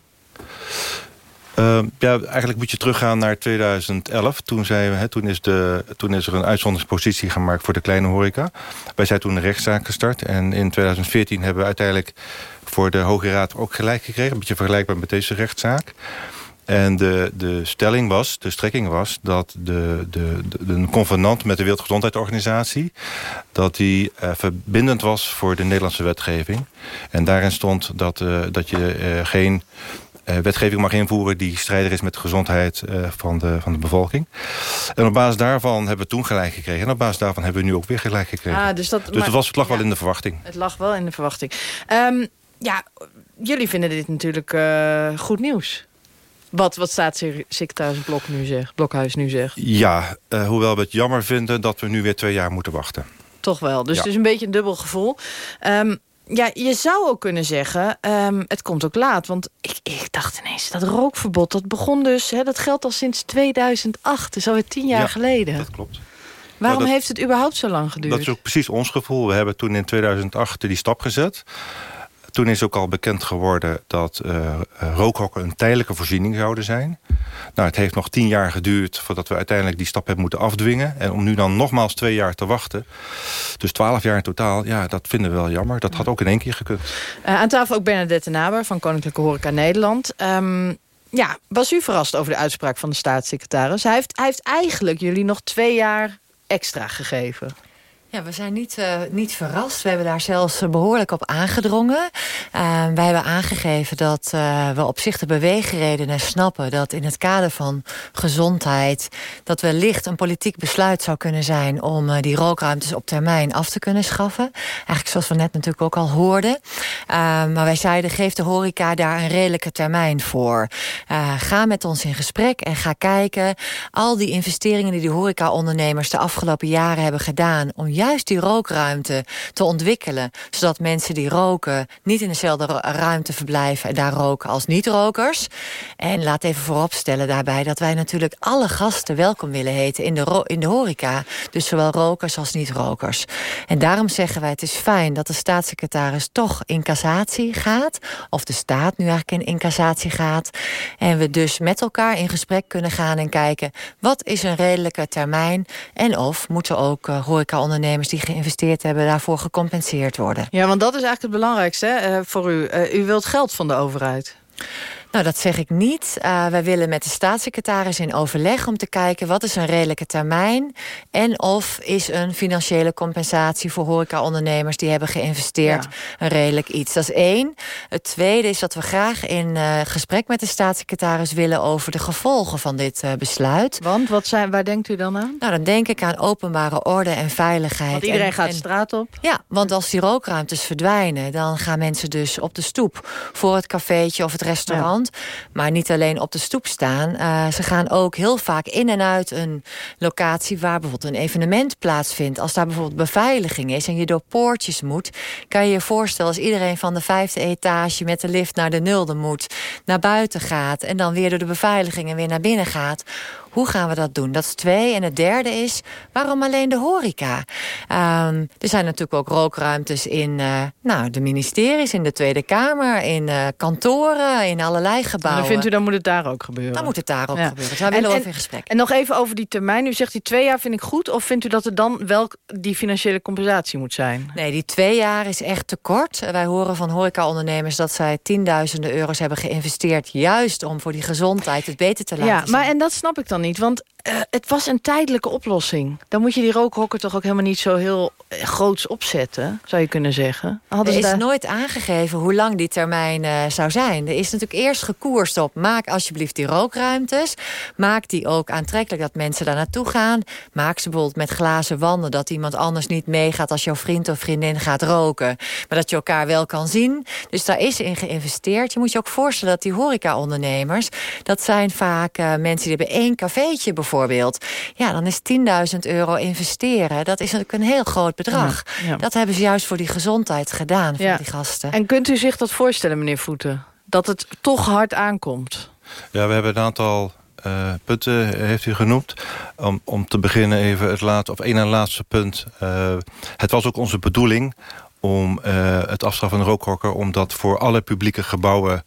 Uh, ja, eigenlijk moet je teruggaan naar 2011. Toen, we, hè, toen, is de, toen is er een uitzonderingspositie gemaakt voor de kleine horeca. Wij zijn toen een rechtszaak gestart. En in 2014 hebben we uiteindelijk voor de Hoge Raad ook gelijk gekregen. Een beetje vergelijkbaar met deze rechtszaak. En de, de stelling was, de strekking was... dat de, de, de, convenant met de Wereldgezondheidsorganisatie... dat die uh, verbindend was voor de Nederlandse wetgeving. En daarin stond dat, uh, dat je uh, geen wetgeving mag invoeren die strijder is met de gezondheid uh, van, de, van de bevolking. En op basis daarvan hebben we toen gelijk gekregen. En op basis daarvan hebben we nu ook weer gelijk gekregen. Ah, dus dat, dus maar, het, was, het lag ja, wel in de verwachting. Het lag wel in de verwachting. Um, ja, jullie vinden dit natuurlijk uh, goed nieuws. Wat, wat staatssecretaris Blok nu zegt, Blokhuis nu zegt. Ja, hoewel we het jammer vinden dat we nu weer twee jaar moeten wachten. Toch wel, dus ja. het is een beetje een dubbel gevoel. Um, ja, je zou ook kunnen zeggen, um, het komt ook laat. Want ik, ik dacht ineens, dat rookverbod, dat begon dus... Hè, dat geldt al sinds 2008, dus alweer tien jaar ja, geleden. dat klopt. Waarom dat, heeft het überhaupt zo lang geduurd? Dat is ook precies ons gevoel. We hebben toen in 2008 die stap gezet. Toen is ook al bekend geworden dat uh, rookhokken een tijdelijke voorziening zouden zijn. Nou, het heeft nog tien jaar geduurd voordat we uiteindelijk die stap hebben moeten afdwingen. En om nu dan nogmaals twee jaar te wachten, dus twaalf jaar in totaal, ja, dat vinden we wel jammer. Dat had ook in één keer gekund. Uh, aan tafel ook Bernadette Naber van Koninklijke Horeca Nederland. Um, ja, was u verrast over de uitspraak van de staatssecretaris? Hij heeft, hij heeft eigenlijk jullie nog twee jaar extra gegeven. Ja, we zijn niet, uh, niet verrast. We hebben daar zelfs behoorlijk op aangedrongen. Uh, wij hebben aangegeven dat we op zich de beweegredenen snappen... dat in het kader van gezondheid... dat wellicht een politiek besluit zou kunnen zijn... om die rookruimtes op termijn af te kunnen schaffen. Eigenlijk zoals we net natuurlijk ook al hoorden. maar wij zeiden, geef de horeca daar een redelijke termijn voor. ga met ons in gesprek en ga kijken... al die investeringen die de horecaondernemers de afgelopen jaren hebben gedaan... om juist die rookruimte te ontwikkelen. Zodat mensen die roken niet in dezelfde ruimte verblijven... en daar roken als niet-rokers. En laat even vooropstellen daarbij dat wij natuurlijk alle gasten welkom willen heten in de, in de horeca. Dus zowel rokers als niet-rokers. En daarom zeggen wij het is fijn dat de staatssecretaris toch in cassatie gaat. Of de staat nu eigenlijk in incassatie gaat. En we dus met elkaar in gesprek kunnen gaan en kijken... wat is een redelijke termijn en of moeten ook uh, horeca-ondernemers die geïnvesteerd hebben... daarvoor gecompenseerd worden. Ja, want dat is eigenlijk het belangrijkste hè, voor u. u wilt geld van de overheid. Nou, dat zeg ik niet. Uh, wij willen met de staatssecretaris in overleg om te kijken... wat is een redelijke termijn... en of is een financiële compensatie voor horecaondernemers... die hebben geïnvesteerd een redelijk iets. Dat is één. Het tweede is dat we graag in uh, gesprek met de staatssecretaris willen... over de gevolgen van dit uh, besluit. Want wat zijn, waar denkt u dan aan? Nou, dan denk ik aan openbare orde en veiligheid. Want iedereen en, gaat de straat op? Ja, want als die rookruimtes verdwijnen... dan gaan mensen dus op de stoep voor het cafeetje of het restaurant... Ja maar niet alleen op de stoep staan. Uh, ze gaan ook heel vaak in en uit een locatie... waar bijvoorbeeld een evenement plaatsvindt. Als daar bijvoorbeeld beveiliging is en je door poortjes moet... kan je je voorstellen als iedereen van de vijfde etage... met de lift naar de nulde moet, naar buiten gaat... en dan weer door de beveiliging en weer naar binnen gaat hoe gaan we dat doen? Dat is twee. En het derde is, waarom alleen de horeca? Um, er zijn natuurlijk ook rookruimtes in uh, nou, de ministeries, in de Tweede Kamer... in uh, kantoren, in allerlei gebouwen. dan vindt u, dan moet het daar ook gebeuren? Dan moet het daar ook ja. gebeuren. Dus daar willen we over in gesprek. En nog even over die termijn. U zegt die twee jaar vind ik goed. Of vindt u dat er dan wel die financiële compensatie moet zijn? Nee, die twee jaar is echt te kort. Wij horen van horecaondernemers dat zij tienduizenden euro's hebben geïnvesteerd... juist om voor die gezondheid het beter te laten Ja, maar en dat snap ik dan niet. Want uh, het was een tijdelijke oplossing. Dan moet je die rookhokken toch ook helemaal niet zo heel uh, groots opzetten, zou je kunnen zeggen. Hadden er is daar... nooit aangegeven hoe lang die termijn uh, zou zijn. Er is natuurlijk eerst gekoerst op, maak alsjeblieft die rookruimtes. Maak die ook aantrekkelijk dat mensen daar naartoe gaan. Maak ze bijvoorbeeld met glazen wanden, dat iemand anders niet meegaat als jouw vriend of vriendin gaat roken. Maar dat je elkaar wel kan zien. Dus daar is in geïnvesteerd. Je moet je ook voorstellen dat die horecaondernemers, dat zijn vaak mensen die hebben één cafeetje bijvoorbeeld... ja, dan is 10.000 euro investeren. Dat is natuurlijk een heel groot bedrag. Ja, ja. Dat hebben ze juist voor die gezondheid gedaan, voor ja. die gasten. En kunt u zich dat voorstellen, meneer Voeten? Dat het toch hard aankomt? Ja, we hebben een aantal uh, punten heeft u genoemd. Om, om te beginnen even het laatste, of één en laatste punt. Uh, het was ook onze bedoeling om uh, het afschaffen van rookhokker... om dat voor alle publieke gebouwen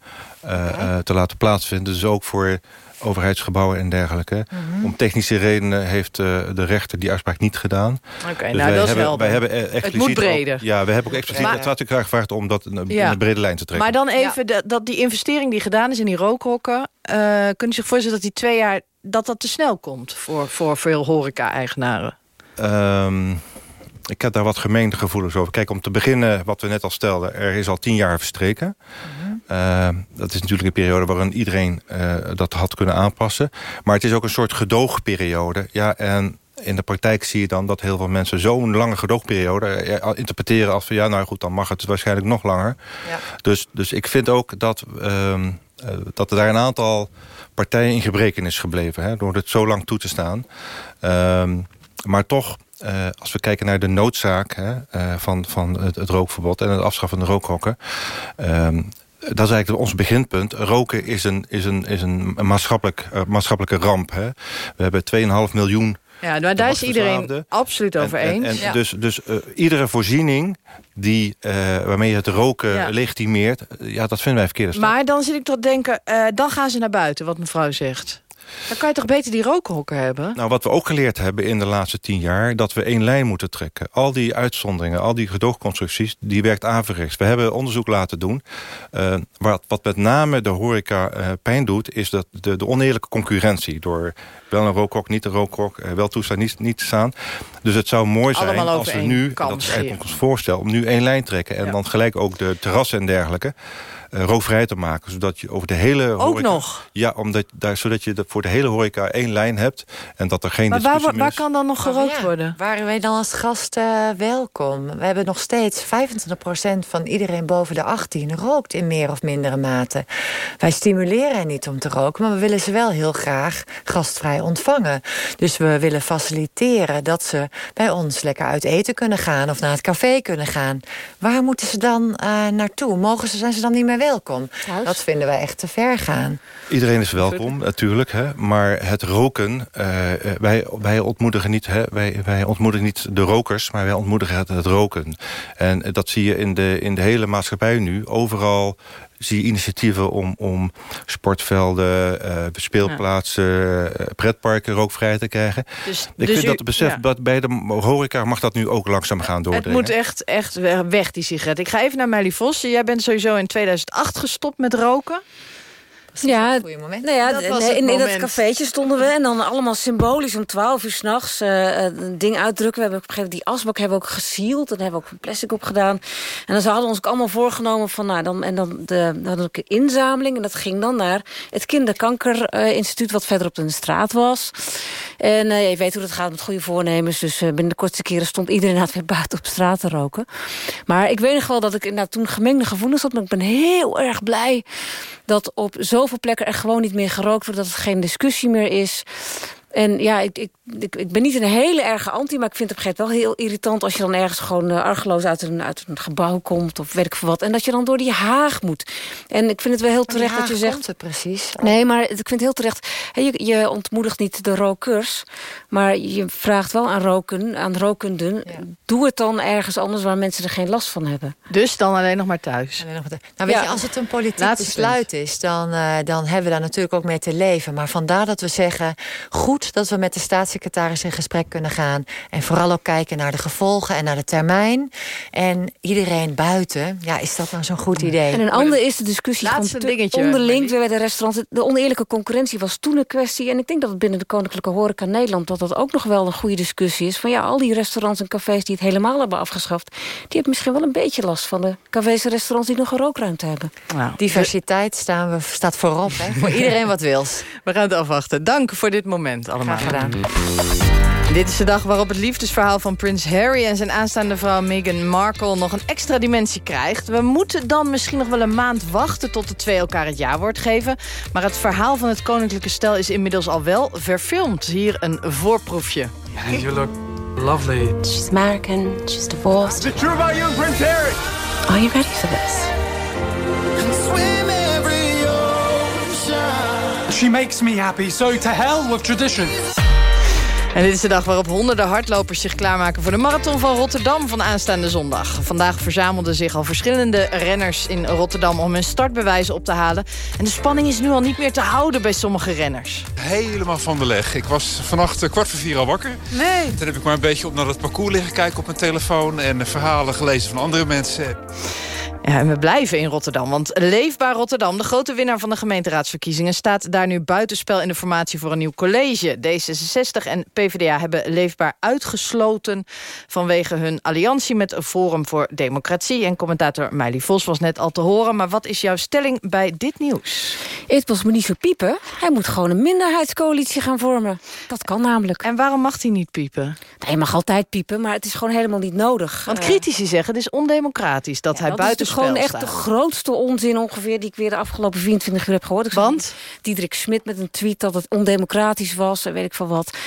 te laten plaatsvinden. Dus ook voor overheidsgebouwen en dergelijke. Mm -hmm. Om technische redenen heeft uh, de rechter die uitspraak niet gedaan. Oké, okay, dus nou dat hebben, is wel. Wij hebben expliciet het moet breder. Ook, ja, we hebben ook expliciet het waterkracht gevraagd om dat in ja. een brede lijn te trekken. Maar dan even ja. dat die investering die gedaan is in die rookhokken... Uh, kunt u zich voorstellen dat die twee jaar dat dat te snel komt voor, voor veel horeca-eigenaren? Um, ik heb daar wat gemeende gevoelens over. Kijk, om te beginnen, wat we net al stelden... er is al tien jaar verstreken. Mm -hmm. Uh, dat is natuurlijk een periode waarin iedereen uh, dat had kunnen aanpassen. Maar het is ook een soort gedoogperiode. Ja, en in de praktijk zie je dan dat heel veel mensen zo'n lange gedoogperiode interpreteren als van ja, nou goed, dan mag het waarschijnlijk nog langer. Ja. Dus, dus ik vind ook dat, uh, dat er daar een aantal partijen in gebreken is gebleven, hè, door het zo lang toe te staan. Ehm, maar toch uh, als we kijken naar de noodzaak hè, uh, van, van het, het, rookverbod en het afschaffen van de rookhokken. Um, dat is eigenlijk ons beginpunt. Roken is een, is een, is een maatschappelijk, uh, maatschappelijke ramp. Hè. We hebben 2,5 miljoen ja, maar daar is iedereen absoluut over en, eens. En, en ja. Dus, dus uh, iedere voorziening die, uh, waarmee je het roken ja. legitimeert... ja, dat vinden wij verkeerd. Maar dan zit ik tot denken, uh, dan gaan ze naar buiten, wat mevrouw zegt. Dan kan je toch beter die rookhokken hebben? Nou, wat we ook geleerd hebben in de laatste tien jaar... dat we één lijn moeten trekken. Al die uitzonderingen, al die gedoogconstructies... die werkt averechts. We hebben onderzoek laten doen. Uh, wat, wat met name de horeca uh, pijn doet... is dat de, de oneerlijke concurrentie... door wel een rookhok, niet een rookhok... Uh, wel toestaan, niet, niet te staan. Dus het zou mooi zijn als we nu... Dat is eigenlijk ons voorstel, om nu één lijn trekken... en ja. dan gelijk ook de terrassen en dergelijke... Uh, rookvrij te maken. Zodat je over de hele horeca... Ook nog? Ja, omdat, daar, zodat je de, voor de hele horeca één lijn hebt. En dat er geen maar discussie waar, waar kan dan nog gerookt oh, ja. worden? Waren wij dan als gast uh, welkom? We hebben nog steeds 25% van iedereen boven de 18 rookt in meer of mindere mate. Wij stimuleren hen niet om te roken, maar we willen ze wel heel graag gastvrij ontvangen. Dus we willen faciliteren dat ze bij ons lekker uit eten kunnen gaan... of naar het café kunnen gaan. Waar moeten ze dan uh, naartoe? Mogen ze, zijn ze dan niet meer welkom? Thuis? Dat vinden wij echt te ver gaan. Iedereen is welkom, natuurlijk. Hè? Maar het roken, uh, wij, wij, ontmoedigen niet, hè? Wij, wij ontmoedigen niet de rokers... maar wij ontmoedigen het, het roken. En dat zie je in de, in de hele maatschappij nu. Overal zie je initiatieven om, om sportvelden, uh, speelplaatsen, uh, pretparken rookvrij te krijgen. Dus, Ik dus vind u, dat het besef ja. dat bij de horeca mag dat nu ook langzaam gaan doordringen. Het moet echt, echt weg, die sigaret. Ik ga even naar Melly Vos. Jij bent sowieso in 2008 gestopt met roken ja, moment. Nou ja, dat was in, in dat cafeetje stonden we en dan allemaal symbolisch om 12 uur s'nachts uh, een ding uitdrukken. We hebben op een gegeven moment die asbak hebben we ook gesield en hebben we ook een plastic op gedaan. En dan ze hadden ons ook allemaal voorgenomen van, nou, dan, en dan de, dan hadden we ook een inzameling en dat ging dan naar het kinderkankerinstituut wat verder op de straat was. En uh, je weet hoe dat gaat met goede voornemens, dus uh, binnen de kortste keren stond iedereen het weer buiten op straat te roken. Maar ik weet nog wel dat ik nou, toen gemengde gevoelens had, maar ik ben heel erg blij dat op zoveel plekken er gewoon niet meer gerookt wordt... dat het geen discussie meer is. En ja, ik, ik, ik, ben niet een hele erge anti... maar ik vind het op een gegeven moment wel heel irritant... als je dan ergens gewoon uh, argeloos uit een, uit een gebouw komt... of weet ik veel wat. En dat je dan door die haag moet. En ik vind het wel heel terecht dat je zegt... het precies. Nee, maar ik vind het heel terecht... je, je ontmoedigt niet de rokers... maar je vraagt wel aan, roken, aan rokenden... doe het dan ergens anders waar mensen er geen last van hebben. Dus dan alleen nog maar thuis? Alleen nog maar thuis. Nou, weet je, als het een politiek besluit is... Dan, uh, dan hebben we daar natuurlijk ook mee te leven. Maar vandaar dat we zeggen... goed dat we met de staatssecretaris in gesprek kunnen gaan. En vooral ook kijken naar de gevolgen en naar de termijn. En iedereen buiten, ja, is dat nou zo'n goed idee? En een ander is de discussie Laatste van dingetje, onderling bij de restaurants. De oneerlijke concurrentie was toen een kwestie. En ik denk dat het binnen de Koninklijke Horeca Nederland... dat dat ook nog wel een goede discussie is. Van ja, al die restaurants en cafés die het helemaal hebben afgeschaft... die hebben misschien wel een beetje last van de cafés en restaurants... die nog een rookruimte hebben. Nou, Diversiteit staan we, staat voorop, hè? voor iedereen wat wils. We gaan het afwachten. Dank voor dit moment allemaal. gedaan. Dit is de dag waarop het liefdesverhaal van prins Harry... en zijn aanstaande vrouw Meghan Markle nog een extra dimensie krijgt. We moeten dan misschien nog wel een maand wachten... tot de twee elkaar het jaarwoord geven. Maar het verhaal van het koninklijke stel is inmiddels al wel verfilmd. Hier een voorproefje. you look lovely. She's American, she's divorced. The about you, Prince Harry! Are you ready for this? She makes me happy, so to hell with tradition. En dit is de dag waarop honderden hardlopers zich klaarmaken... voor de Marathon van Rotterdam van aanstaande zondag. Vandaag verzamelden zich al verschillende renners in Rotterdam... om hun startbewijs op te halen. En de spanning is nu al niet meer te houden bij sommige renners. Helemaal van de leg. Ik was vannacht kwart voor vier al wakker. Nee. Toen heb ik maar een beetje op naar het parcours liggen kijken op mijn telefoon... en verhalen gelezen van andere mensen. Ja, en we blijven in Rotterdam, want Leefbaar Rotterdam... de grote winnaar van de gemeenteraadsverkiezingen... staat daar nu buitenspel in de formatie voor een nieuw college. D66 en PvdA hebben Leefbaar uitgesloten... vanwege hun alliantie met Forum voor Democratie. En commentator Meili Vos was net al te horen. Maar wat is jouw stelling bij dit nieuws? Het was me niet zo piepen. Hij moet gewoon een minderheidscoalitie gaan vormen. Dat kan namelijk. En waarom mag hij niet piepen? Hij mag altijd piepen, maar het is gewoon helemaal niet nodig. Want critici zeggen het is ondemocratisch dat hij buiten gewoon echt de grootste onzin ongeveer... die ik weer de afgelopen 24 uur heb gehoord. Ik Want? Diederik Smit met een tweet dat het ondemocratisch was... en weet ik van wat.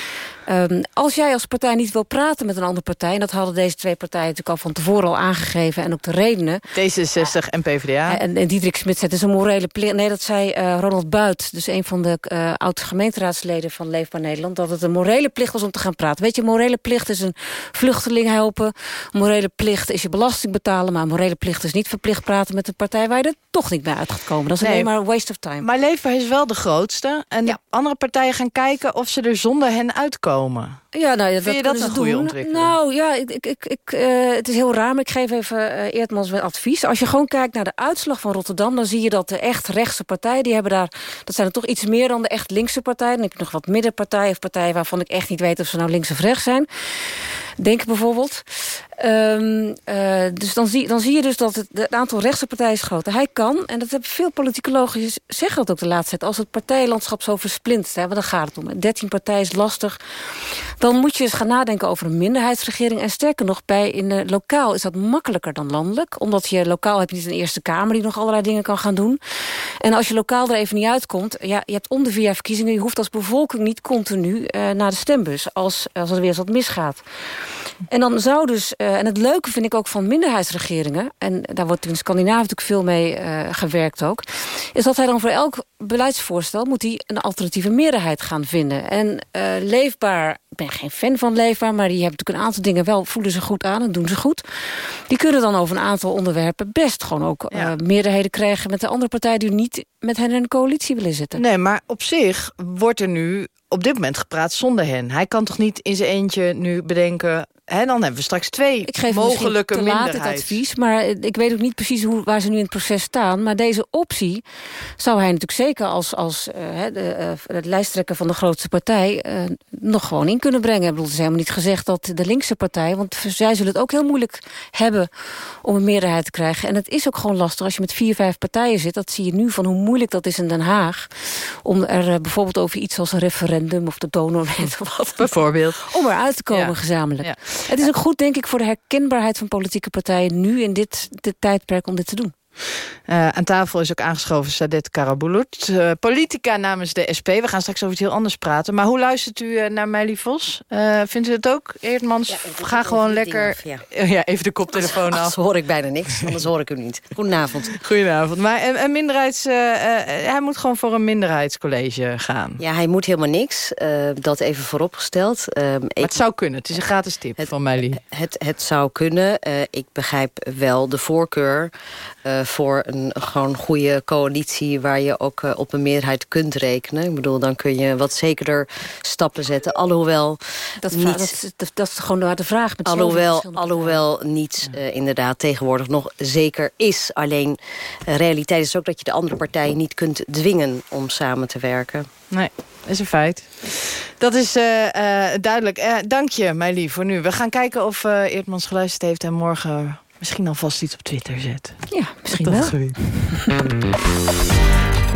Um, als jij als partij niet wil praten met een andere partij... en dat hadden deze twee partijen natuurlijk al van tevoren al aangegeven... en ook de redenen... D66 en PvdA. En, en Diederik Smit zegt, het is een morele plicht... Nee, dat zei uh, Ronald Buit, dus een van de uh, oud-gemeenteraadsleden... van Leefbaar Nederland, dat het een morele plicht was om te gaan praten. Weet je, morele plicht is een vluchteling helpen. Morele plicht is je belasting betalen... maar morele plicht is niet verplicht praten met een partij... waar je er toch niet bij uit gaat komen. Dat is nee, alleen maar waste of time. Maar Leefbaar is wel de grootste. En andere partijen gaan kijken of ze er zonder hen uitkomen. Thelma. Ja, nou, ja, Vind dat je dat een goede ontwikkeling? Nou ja, ik, ik, ik, uh, het is heel raar, maar ik geef even uh, Eertmans advies. Als je gewoon kijkt naar de uitslag van Rotterdam... dan zie je dat de echt rechtse partijen, die hebben daar... dat zijn er toch iets meer dan de echt linkse partijen. Dan heb je nog wat middenpartijen of partijen waarvan ik echt niet weet... of ze nou links of rechts zijn. Denk bijvoorbeeld. Um, uh, dus dan zie, dan zie je dus dat het, het, aantal rechtse partijen is groter. Hij kan, en dat hebben veel politicologen zeggen dat ook de laatste tijd... als het partijlandschap zo versplintert, hè, want dan gaat het om. 13 partijen is lastig. Dan moet je eens gaan nadenken over een minderheidsregering. En sterker nog, bij in de lokaal is dat makkelijker dan landelijk. Omdat je lokaal heb je niet een Eerste Kamer... die nog allerlei dingen kan gaan doen. En als je lokaal er even niet uitkomt... ja, je hebt om de vier jaar verkiezingen... je hoeft als bevolking niet continu uh, naar de stembus... als, als er weer eens wat misgaat. En dan zou dus, eh, en het leuke vind ik ook van minderheidsregeringen... en daar wordt in Scandinavië natuurlijk veel mee eh, gewerkt ook... is dat hij dan voor elk beleidsvoorstel moet hij een alternatieve meerderheid gaan vinden. En leefbaar, ben geen fan van leefbaar... maar die hebben natuurlijk een aantal dingen wel, voelen ze goed aan en doen ze goed. Die kunnen dan over een aantal onderwerpen best gewoon ook ja. meerderheden krijgen... met de andere partijen die niet met hen in een coalitie willen zitten. Nee, maar op zich wordt er nu op dit moment gepraat zonder hen. Hij kan toch niet in zijn eentje nu bedenken... En dan hebben we straks twee ik geef mogelijke te laat het advies, maar ik weet ook niet precies hoe, waar ze nu in het proces staan. Maar deze optie zou hij natuurlijk zeker als, als uh, de, uh, het lijsttrekker van de grootste partij uh, nog gewoon in kunnen brengen. Ik bedoel, het is helemaal niet gezegd dat de linkse partij, want zij zullen het ook heel moeilijk hebben om een meerderheid te krijgen. En het is ook gewoon lastig als je met vier, vijf partijen zit. Dat zie je nu van hoe moeilijk dat is in Den Haag. Om er bijvoorbeeld over iets als een referendum of de donorwet of wat. Bijvoorbeeld. Om eruit te komen ja. gezamenlijk. Ja. Het is ook goed, denk ik, voor de herkenbaarheid van politieke partijen... nu in dit, dit tijdperk om dit te doen. Uh, aan tafel is ook aangeschoven Sadet Karabulut, uh, politica namens de SP. We gaan straks over iets heel anders praten. Maar hoe luistert u uh, naar Meili Vos? vindt u het ook, Eerdmans? Ja, ga gewoon lekker... Af, ja. ja. even de koptelefoon af. Anders hoor ik bijna niks, anders hoor ik u niet. Goedenavond. Goedenavond. Maar een, een minderheids... hij moet gewoon voor een minderheidscollege gaan. Ja, hij moet helemaal niks. dat even vooropgesteld. ik, het zou kunnen. Het is een gratis tip het, van Meili. Het, het zou kunnen. ik begrijp wel de voorkeur voor een gewoon goede coalitie... waar je ook uh, op een meerderheid kunt rekenen. Ik bedoel, dan kun je wat zekerder stappen zetten. Alhoewel... Dat, niet, dat, dat, is gewoon de vraag. Met alhoewel alhoewel niets uh, inderdaad tegenwoordig nog zeker is. Alleen uh, realiteit is ook dat je de andere partijen niet kunt dwingen... om samen te werken. Nee. is een feit. Dat is uh, uh, duidelijk. Uh, dank je, Meili, voor nu. We gaan kijken of Eertmans geluisterd heeft en morgen misschien alvast iets op Twitter zet. Ja, misschien wel.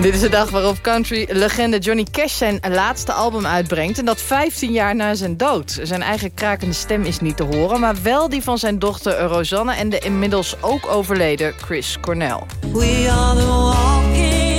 Dit is de dag waarop country-legende Johnny Cash zijn laatste album uitbrengt. En dat 15 jaar na zijn dood. Zijn eigen krakende stem is niet te horen... maar wel die van zijn dochter Rosanne en de inmiddels ook overleden Chris Cornell. We are the walking.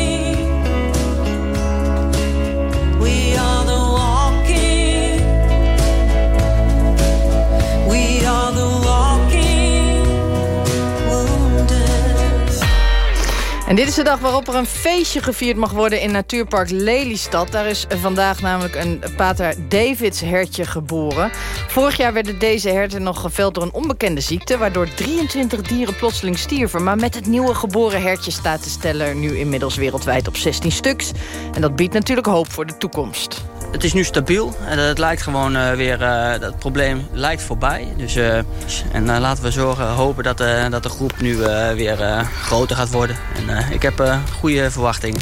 En dit is de dag waarop er een feestje gevierd mag worden in Natuurpark Lelystad. Daar is vandaag namelijk een pater Davids hertje geboren. Vorig jaar werden deze herten nog geveld door een onbekende ziekte... waardoor 23 dieren plotseling stierven. Maar met het nieuwe geboren hertje staat de steller nu inmiddels wereldwijd op 16 stuks. En dat biedt natuurlijk hoop voor de toekomst. Het is nu stabiel en het lijkt gewoon uh, weer, uh, dat probleem lijkt voorbij. Dus, uh, en laten we zorgen, hopen dat, dat de groep nu weer groter gaat worden. En ik heb goede verwachtingen.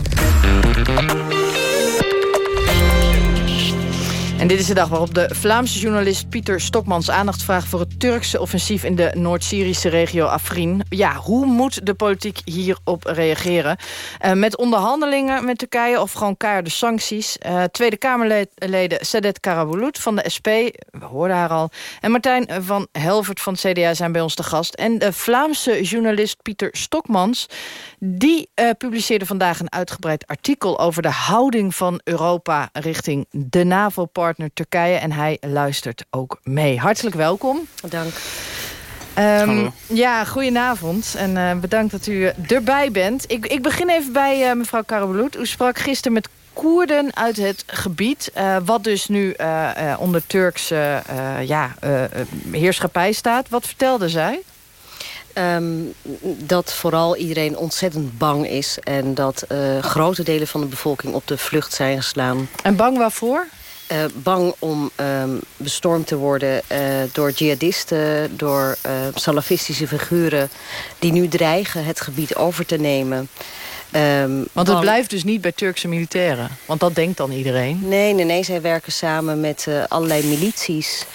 En dit is de dag waarop de Vlaamse journalist Pieter Stokmans aandacht vraagt... voor het Turkse offensief in de Noord-Syrische regio Afrin. Ja, hoe moet de politiek hierop reageren? Uh, met onderhandelingen met Turkije of gewoon keiharde sancties? Uh, Tweede Kamerleden Sadet Karabulut van de SP, we hoorden haar al... en Martijn van Helvert van het CDA zijn bij ons te gast. En de Vlaamse journalist Pieter Stokmans... die uh, publiceerde vandaag een uitgebreid artikel... over de houding van Europa richting de NAVO-partner partner Turkije. En hij luistert ook mee. Hartelijk welkom. Dank. Um, ja, goedenavond. En uh, bedankt dat u erbij bent. Ik, ik begin even bij uh, mevrouw Karabulut. U sprak gisteren met Koerden uit het gebied... Uh, wat dus nu onder Turkse ja, heerschappij staat. Wat vertelde zij? Um, dat vooral iedereen ontzettend bang is... en dat grote delen van de bevolking op de vlucht zijn geslaan. En bang waarvoor? Uh, bang om um, bestormd te worden uh, door jihadisten, door uh, salafistische figuren... die nu dreigen het gebied over te nemen. Um, want het blijft dus niet bij Turkse militairen? Want dat denkt dan iedereen? Nee, nee, nee. Zij werken samen met allerlei milities...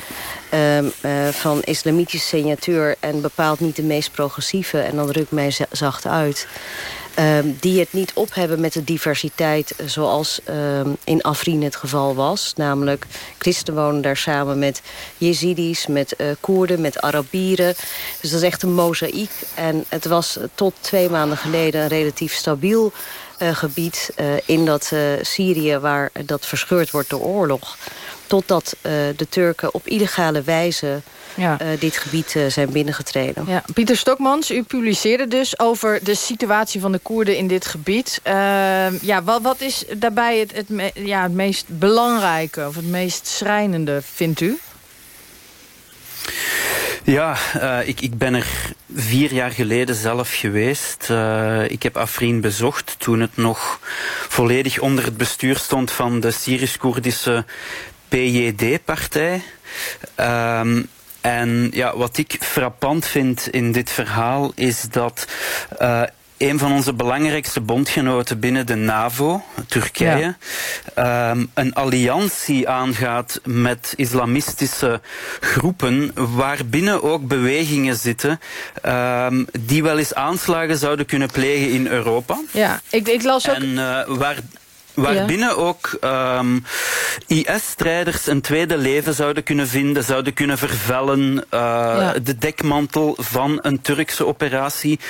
Um, van islamitische signatuur en bepaald niet de meest progressieve. En dan rukt mij zacht uit. Um, die het niet op hebben met de diversiteit zoals um, in Afrin het geval was. Namelijk, christen wonen daar samen met Jezidis, met uh, Koerden, met Arabieren. Dus dat is echt een mozaïek. En het was tot twee maanden geleden een relatief stabiel gebied in dat Syrië... waar dat verscheurd wordt door oorlog. Totdat uh, de Turken op illegale wijze ja. uh, dit gebied uh, zijn binnengetreden. Ja. Pieter Stokmans, u publiceerde dus over de situatie van de Koerden in dit gebied. ja, wat, wat, is daarbij het, het, me, ja, het meest belangrijke of het meest schrijnende, vindt u? Ja, uh, ik, ik ben er vier jaar geleden zelf geweest. Uh, ik heb Afrin bezocht toen het nog volledig onder het bestuur stond van de Syrisch-Koerdische PJD-partij. Um, en ja, wat ik frappant vind in dit verhaal is dat uh, een van onze belangrijkste bondgenoten binnen de NAVO, Turkije, ja. um, een alliantie aangaat met islamistische groepen, waarbinnen ook bewegingen zitten um, die wel eens aanslagen zouden kunnen plegen in Europa. Ja, ik, ik las ook... En uh, waar Waarbinnen ja. ook um, IS-strijders een tweede leven zouden kunnen vinden, zouden kunnen vervellen, uh, ja. de dekmantel van een Turkse operatie,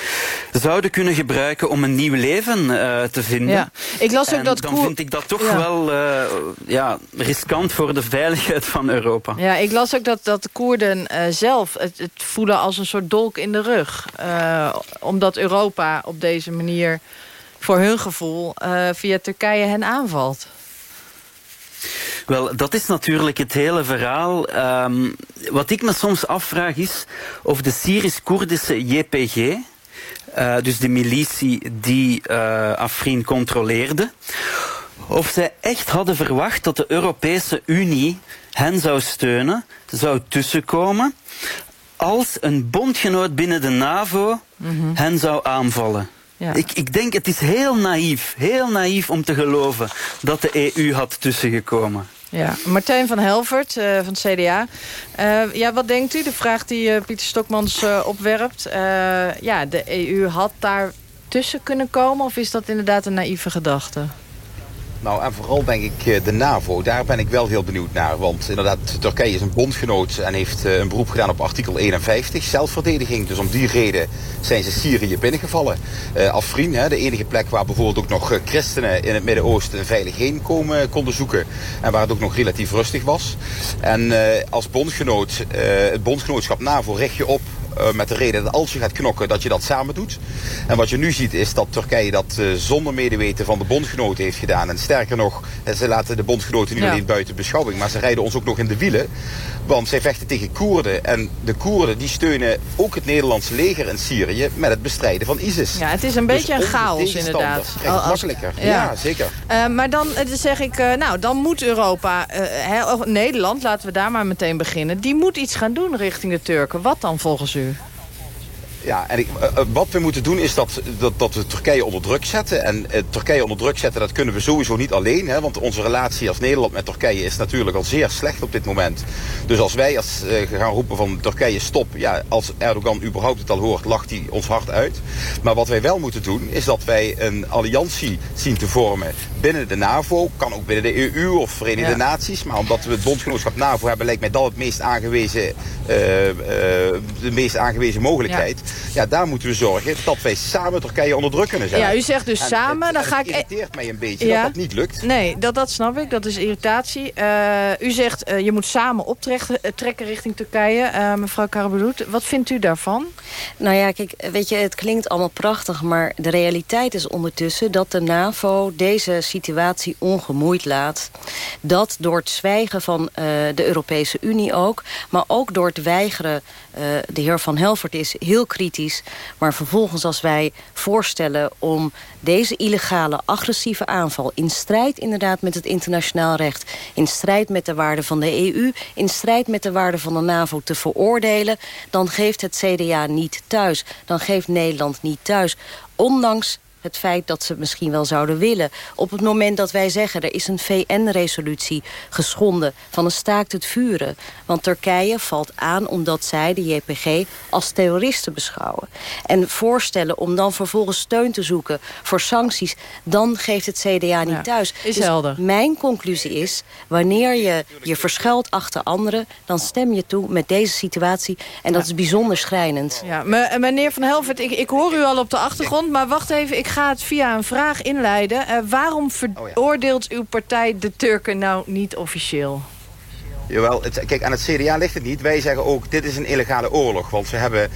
zouden kunnen gebruiken om een nieuw leven uh, te vinden. Ja. Ik las ook en dat dan vind ik dat toch ja. wel uh, ja, riskant voor de veiligheid van Europa. Ja, ik las ook dat, dat de Koerden zelf het, het, voelen als een soort dolk in de rug. omdat Europa op deze manier voor hun gevoel uh, via Turkije hen aanvalt. Wel, dat is natuurlijk het hele verhaal. Um, wat ik me soms afvraag is of de Syrisch-Koerdische JPG... Uh, dus de militie die uh, Afrin controleerde... of zij echt hadden verwacht dat de Europese Unie hen zou steunen, zou tussenkomen... als een bondgenoot binnen de NAVO mm -hmm. hen zou aanvallen. Ja. Ik, ik denk het is heel naïef, heel naïef om te geloven dat de EU had tussengekomen. Ja, Martijn van Helvert uh, van het CDA. Uh, ja, wat denkt u? De vraag die uh, Pieter Stokmans opwerpt. ja, de EU had daar tussen kunnen komen of is dat inderdaad een naïeve gedachte? Nou, en vooral denk ik de NAVO. Daar ben ik wel heel benieuwd naar. Want inderdaad, Turkije is een bondgenoot en heeft een beroep gedaan op artikel 51, zelfverdediging. Dus om die reden zijn ze Syrië binnengevallen. Uh, Afrin, hè, de enige plek waar bijvoorbeeld ook nog christenen in het Midden-Oosten veilig heen komen, konden zoeken. En waar het ook nog relatief rustig was. En als bondgenoot, het bondgenootschap NAVO richt je op uh, met de reden dat als je gaat knokken, dat je dat samen doet. En wat je nu ziet is dat Turkije dat uh, zonder medeweten van de bondgenoten heeft gedaan. En sterker nog, ze laten de bondgenoten niet ja. alleen buiten beschouwing, maar ze rijden ons ook nog in de wielen. Want zij vechten tegen Koerden. En de Koerden die steunen ook het Nederlandse leger in Syrië met het bestrijden van ISIS. Ja, het is een beetje dus een chaos inderdaad. Het als, makkelijker. Ja, ja zeker. Uh, maar dan zeg ik, nou dan moet Europa, he, Nederland, laten we daar maar meteen beginnen. Die moet iets gaan doen richting de Turken. Wat dan volgens u? Ja, en ik, uh, wat we moeten doen is dat, dat, dat we Turkije onder druk zetten. En uh, Turkije onder druk zetten, dat kunnen we sowieso niet alleen. Hè, want onze relatie als Nederland met Turkije is natuurlijk al zeer slecht op dit moment. Dus als wij als, gaan roepen van Turkije stop, ja, als Erdogan überhaupt het al hoort, lacht hij ons hard uit. Maar wat wij wel moeten doen, is dat wij een alliantie zien te vormen binnen de NAVO. Kan ook binnen de EU of Verenigde ja. Naties. Maar omdat we het bondgenootschap NAVO hebben, lijkt mij dat het meest aangewezen, de meest aangewezen mogelijkheid. Ja. Ja, daar moeten we zorgen dat wij samen Turkije onder druk kunnen zetten. Ja, u zegt dus en samen. Het, dan ga het ik... irriteert mij een beetje ja. dat dat niet lukt. Nee, dat, dat snap ik. Dat is irritatie. Uh, u zegt uh, je moet samen optrekken trekken richting Turkije. Uh, mevrouw Karabeloet, wat vindt u daarvan? Nou ja, kijk, weet je, het klinkt allemaal prachtig... maar de realiteit is ondertussen dat de NAVO deze situatie ongemoeid laat. Dat door het zwijgen van de Europese Unie ook... maar ook door het weigeren... de heer Van Helvert is heel kritisch maar vervolgens als wij voorstellen om deze illegale, agressieve aanval... in strijd inderdaad met het internationaal recht... in strijd met de waarden van de EU... in strijd met de waarden van de NAVO te veroordelen... dan geeft het CDA niet thuis. Dan geeft Nederland niet thuis. Ondanks het feit dat ze het misschien wel zouden willen. Op het moment dat wij zeggen... er is een VN-resolutie geschonden van een staakt het vuren. Want Turkije valt aan omdat zij de JPG als terroristen beschouwen. En voorstellen om dan vervolgens steun te zoeken voor sancties... dan geeft het CDA niet ja, thuis. Is dus helder. mijn conclusie is... wanneer je je verschuilt achter anderen... dan stem je toe met deze situatie. En dat ja. is bijzonder schrijnend. Ja, meneer Van Helvert, ik, ik hoor u al op de achtergrond... maar wacht even, ik ga het via een vraag inleiden. Uh, waarom veroordeelt uw partij de Turken nou niet officieel? Jawel, het, kijk, aan het CDA ligt het niet. Wij zeggen ook, dit is een illegale oorlog. Want ze hebben, uh,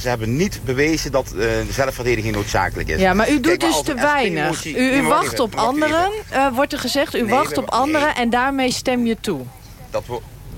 ze hebben niet bewezen dat uh, zelfverdediging noodzakelijk is. Ja, maar u doet dus te weinig. U, u wacht even, op anderen, uh, wordt er gezegd. U Nee, wacht we- op anderen nee. en daarmee stem je toe. Dat,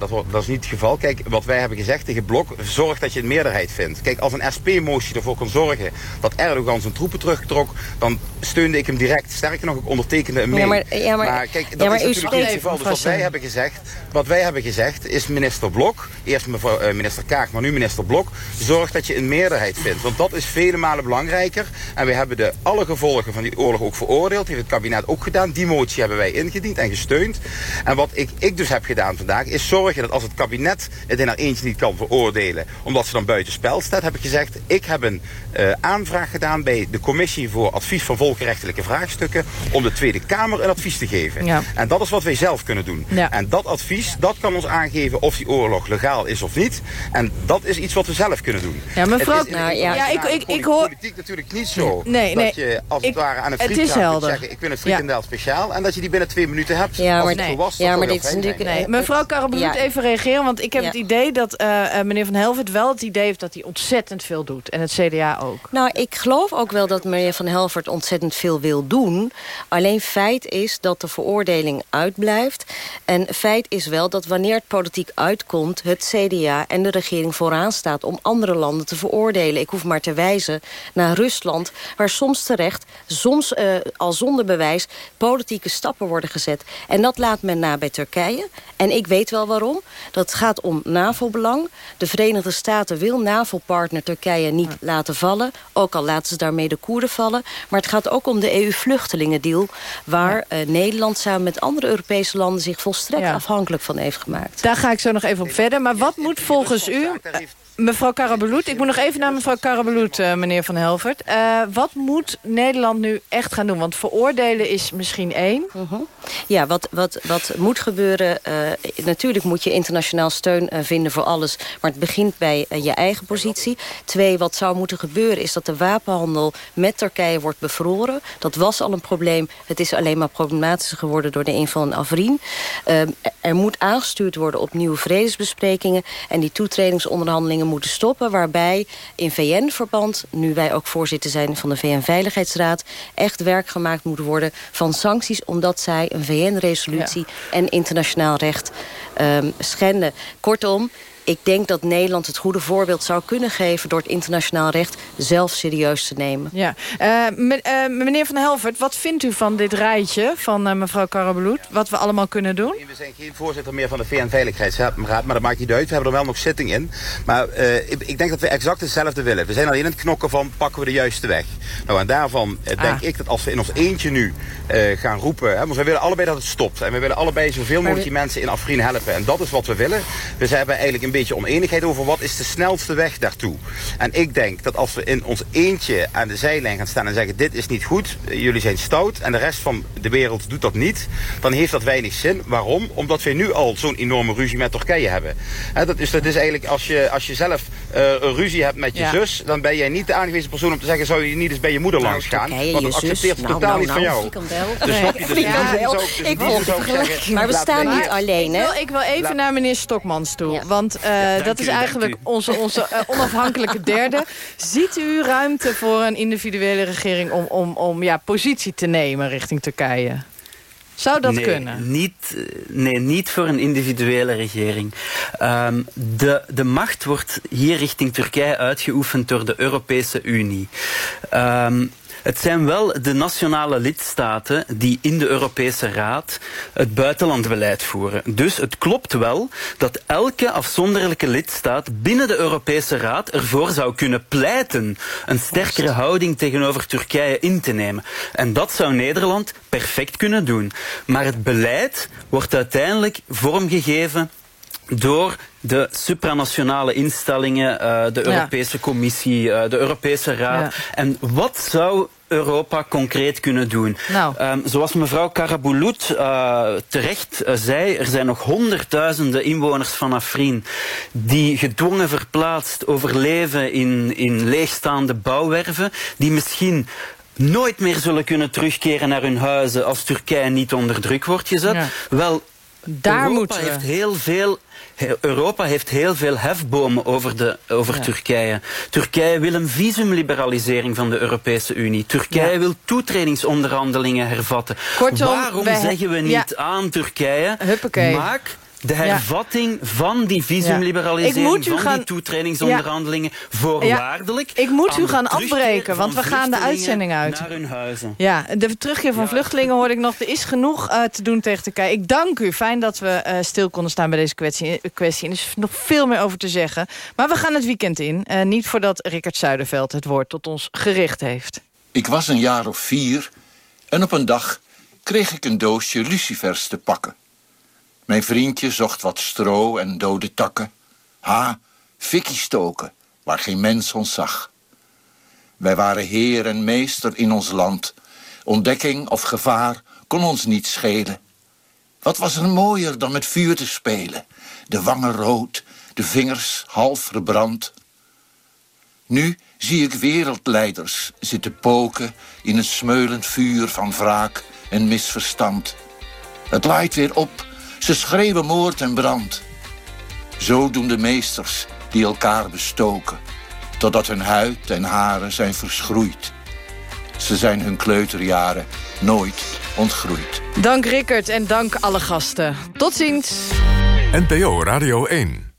dat, dat is niet het geval. Kijk, wat wij hebben gezegd tegen Blok, zorg dat je een meerderheid vindt. Kijk, als een SP-motie ervoor kon zorgen dat Erdogan zijn troepen terugtrok, dan steunde ik hem direct. Sterker nog, ik ondertekende hem mee. Ja, maar- ja, maar- kijk, ja, dat maar is natuurlijk niet het geval. Dus wat wij hebben gezegd, wat wij hebben gezegd is minister Blok, eerst mevrouw, eh, minister Kaag, maar nu minister Blok, zorg dat je een meerderheid vindt. Want dat is vele malen belangrijker. En we hebben de, alle gevolgen van die oorlog ook veroordeeld. heeft het kabinet ook gedaan. Die motie hebben wij ingediend en gesteund. En wat ik, ik dus heb gedaan vandaag, is zorgen dat als het kabinet het in haar eentje niet kan veroordelen, omdat ze dan buiten spel staat, heb ik gezegd, ik heb een eh, aanvraag gedaan bij de commissie voor advies van volkenrechtelijke vraagstukken, om de Tweede Kamer een advies te geven. Ja. En dat is wat wij zelf kunnen doen. Ja. En dat advies, dat kan ons aangeven of die oorlog legaal is of niet. En dat is iets wat we zelf kunnen doen. Ja, mevrouw- Het is in Nou, de ja. Ja, ik- ik- ik hoor- politiek natuurlijk niet zo Nee, dat nee. je als het Ik- ware aan een het frietkraam kunt zeggen, ik wil een frikandel speciaal. En dat je die binnen twee minuten hebt. Ja, Als maar- het nee. was, Ja, maar dit is natuurlijk-. Nee, mevrouw Karabloed, Ja. Even reageren. Want ik heb Ja. het idee dat eh, eh, meneer Van Helvert wel het idee heeft... dat hij ontzettend veel doet. En het CDA ook. Nou, ik geloof ook wel dat meneer Van Helvert ontzettend veel wil doen. Alleen feit is dat de veroordeling uitblijft. En feit is wel dat wanneer het politiek uitkomt... het CDA en de regering vooraan staat om andere landen te veroordelen. Ik hoef maar te wijzen naar Rusland... waar soms terecht, soms eh, al zonder bewijs... politieke stappen worden gezet. En dat laat men na bij Turkije. En ik weet wel waarom. Dat gaat om NAVO-belang. De Verenigde Staten wil NAVO-partner Turkije niet laten vallen. Ook al laten ze daarmee de Koerden vallen. Maar het gaat ook om de EU-vluchtelingendeal... waar eh, Nederland samen met andere Europese landen... zich volstrekt Ja. afhankelijk van heeft gemaakt. Daar ga ik zo nog even op verder. Maar wat moet volgens u... Mevrouw Karabeloet, ik moet nog even naar mevrouw Karabeloet, eh, meneer Van Helvert. Eh, wat moet Nederland nu echt gaan doen? Want veroordelen is misschien één. Ja, wat, wat, wat moet gebeuren... eh, natuurlijk moet je internationaal steun vinden voor alles. Maar het begint bij je eigen positie. Twee, wat zou moeten gebeuren is dat de wapenhandel met Turkije wordt bevroren. Dat was al een probleem. Het is alleen maar problematischer geworden door de inval in Afrin. Eh, er moet aangestuurd worden op nieuwe vredesbesprekingen. En die toetredingsonderhandelingen moeten stoppen. Waarbij in VN-verband, nu wij ook voorzitter zijn van de VN-veiligheidsraad... echt werk gemaakt moet worden van sancties... omdat zij een VN-resolutie en internationaal recht ehm, schenden. Kortom, ik denk dat Nederland het goede voorbeeld zou kunnen geven... door het internationaal recht zelf serieus te nemen. Ja. Eh, me- eh, meneer Van Helvert, wat vindt u van dit rijtje van eh, mevrouw Karabeloet? Wat we allemaal kunnen doen? We zijn geen voorzitter meer van de VN-veiligheidsraad, maar dat maakt niet uit. We hebben er wel nog zitting in. Maar eh, ik, ik denk dat we exact hetzelfde willen. We zijn alleen aan het knokken van, pakken we de juiste weg? Nou, en daarvan denk Ah. ik dat als we in ons eentje nu eh, gaan roepen... Hè, want we willen allebei dat het stopt. En we willen allebei zoveel mogelijk die mensen in Afrin helpen. En dat is wat we willen. Dus we hebben eigenlijk een beetje oneenigheid over wat is de snelste weg daartoe. En ik denk dat als we in ons eentje aan de zijlijn gaan staan en zeggen... dit is niet goed, eh, jullie zijn stout... en de rest van de wereld doet dat niet... dan heeft dat weinig zin. Waarom? Omdat we nu al zo'n enorme ruzie met Turkije hebben. Hè, dat, is, dat is eigenlijk als je, als je zelf eh, een ruzie hebt met je Ja. zus... dan ben jij niet de aangewezen persoon om te zeggen... zou je niet eens bij je moeder langs gaan? Turkije, Want je dat accepteert Nou, totaal nou, niet van nou, jou. Dus snap je? Dus dus Ik vergelijking. Maar we staan niet alleen, hè? Ik wil, ik wil even naar meneer Stokmans toe. Want eh, dat is u, eigenlijk onze, onze eh, onafhankelijke derde. Ziet u ruimte voor een individuele regering... om, om, om ja, positie te nemen richting Turkije? Zou dat nee, kunnen? Niet, eh, nee, niet voor een individuele regering. Ehm, de, de macht wordt hier richting Turkije uitgeoefend door de Europese Unie. Ehm, het zijn wel de nationale lidstaten die in de Europese Raad het buitenlandbeleid voeren. Dus het klopt wel dat elke afzonderlijke lidstaat binnen de Europese Raad ervoor zou kunnen pleiten een sterkere houding tegenover Turkije in te nemen. En dat zou Nederland perfect kunnen doen. Maar het beleid wordt uiteindelijk vormgegeven door de supranationale instellingen, eh, de Ja. Europese Commissie, eh, de Europese Raad. Ja. En wat zou Europa concreet kunnen doen? Nou. Ehm, zoals mevrouw Karaboulout eh, terecht zei, er zijn nog honderdduizenden inwoners van Afrin die gedwongen verplaatst overleven in, in leegstaande bouwwerven, die misschien nooit meer zullen kunnen terugkeren naar hun huizen als Turkije niet onder druk wordt gezet. Ja. Wel, Daar Europa moeten we. heeft heel veel Europa heeft heel veel hefbomen over, de, over Ja. Turkije. Turkije wil een visumliberalisering van de Europese Unie. Turkije Ja. wil toetredingsonderhandelingen hervatten. Kortom, Waarom zeggen we niet aan Turkije... Huppakee. maak de Ja. hervatting van die visumliberalisering... Van gaan- die toetredingsonderhandelingen voorwaardelijk... Ik moet u gaan afbreken, want we gaan de uitzending uit. Naar hun huizen. Ja, de terugkeer van vluchtelingen hoorde ik nog. Er is genoeg eh, te doen tegen Turkije. Ik dank u. Fijn dat we eh, stil konden staan bij deze kwestie. kwestie. En er is nog veel meer over te zeggen. Maar we gaan het weekend in. Eh, niet voordat Rickert Zuiderveld het woord tot ons gericht heeft. Ik was een jaar of vier en op een dag kreeg ik een doosje lucifers te pakken. Mijn vriendje zocht wat stro en dode takken. Ha, fikkie stoken, waar geen mens ons zag. Wij waren heer en meester in ons land. Ontdekking of gevaar kon ons niet schelen. Wat was er mooier dan met vuur te spelen? De wangen rood, de vingers half verbrand. Nu zie ik wereldleiders zitten poken in het smeulend vuur van wraak en misverstand. Het laait weer op, ze schreeuwen moord en brand. Zo doen de meesters die elkaar bestoken, totdat hun huid en haren zijn verschroeid. Ze zijn hun kleuterjaren nooit ontgroeid. Dank Rickert en dank alle gasten. Tot ziens. NPO Radio 1.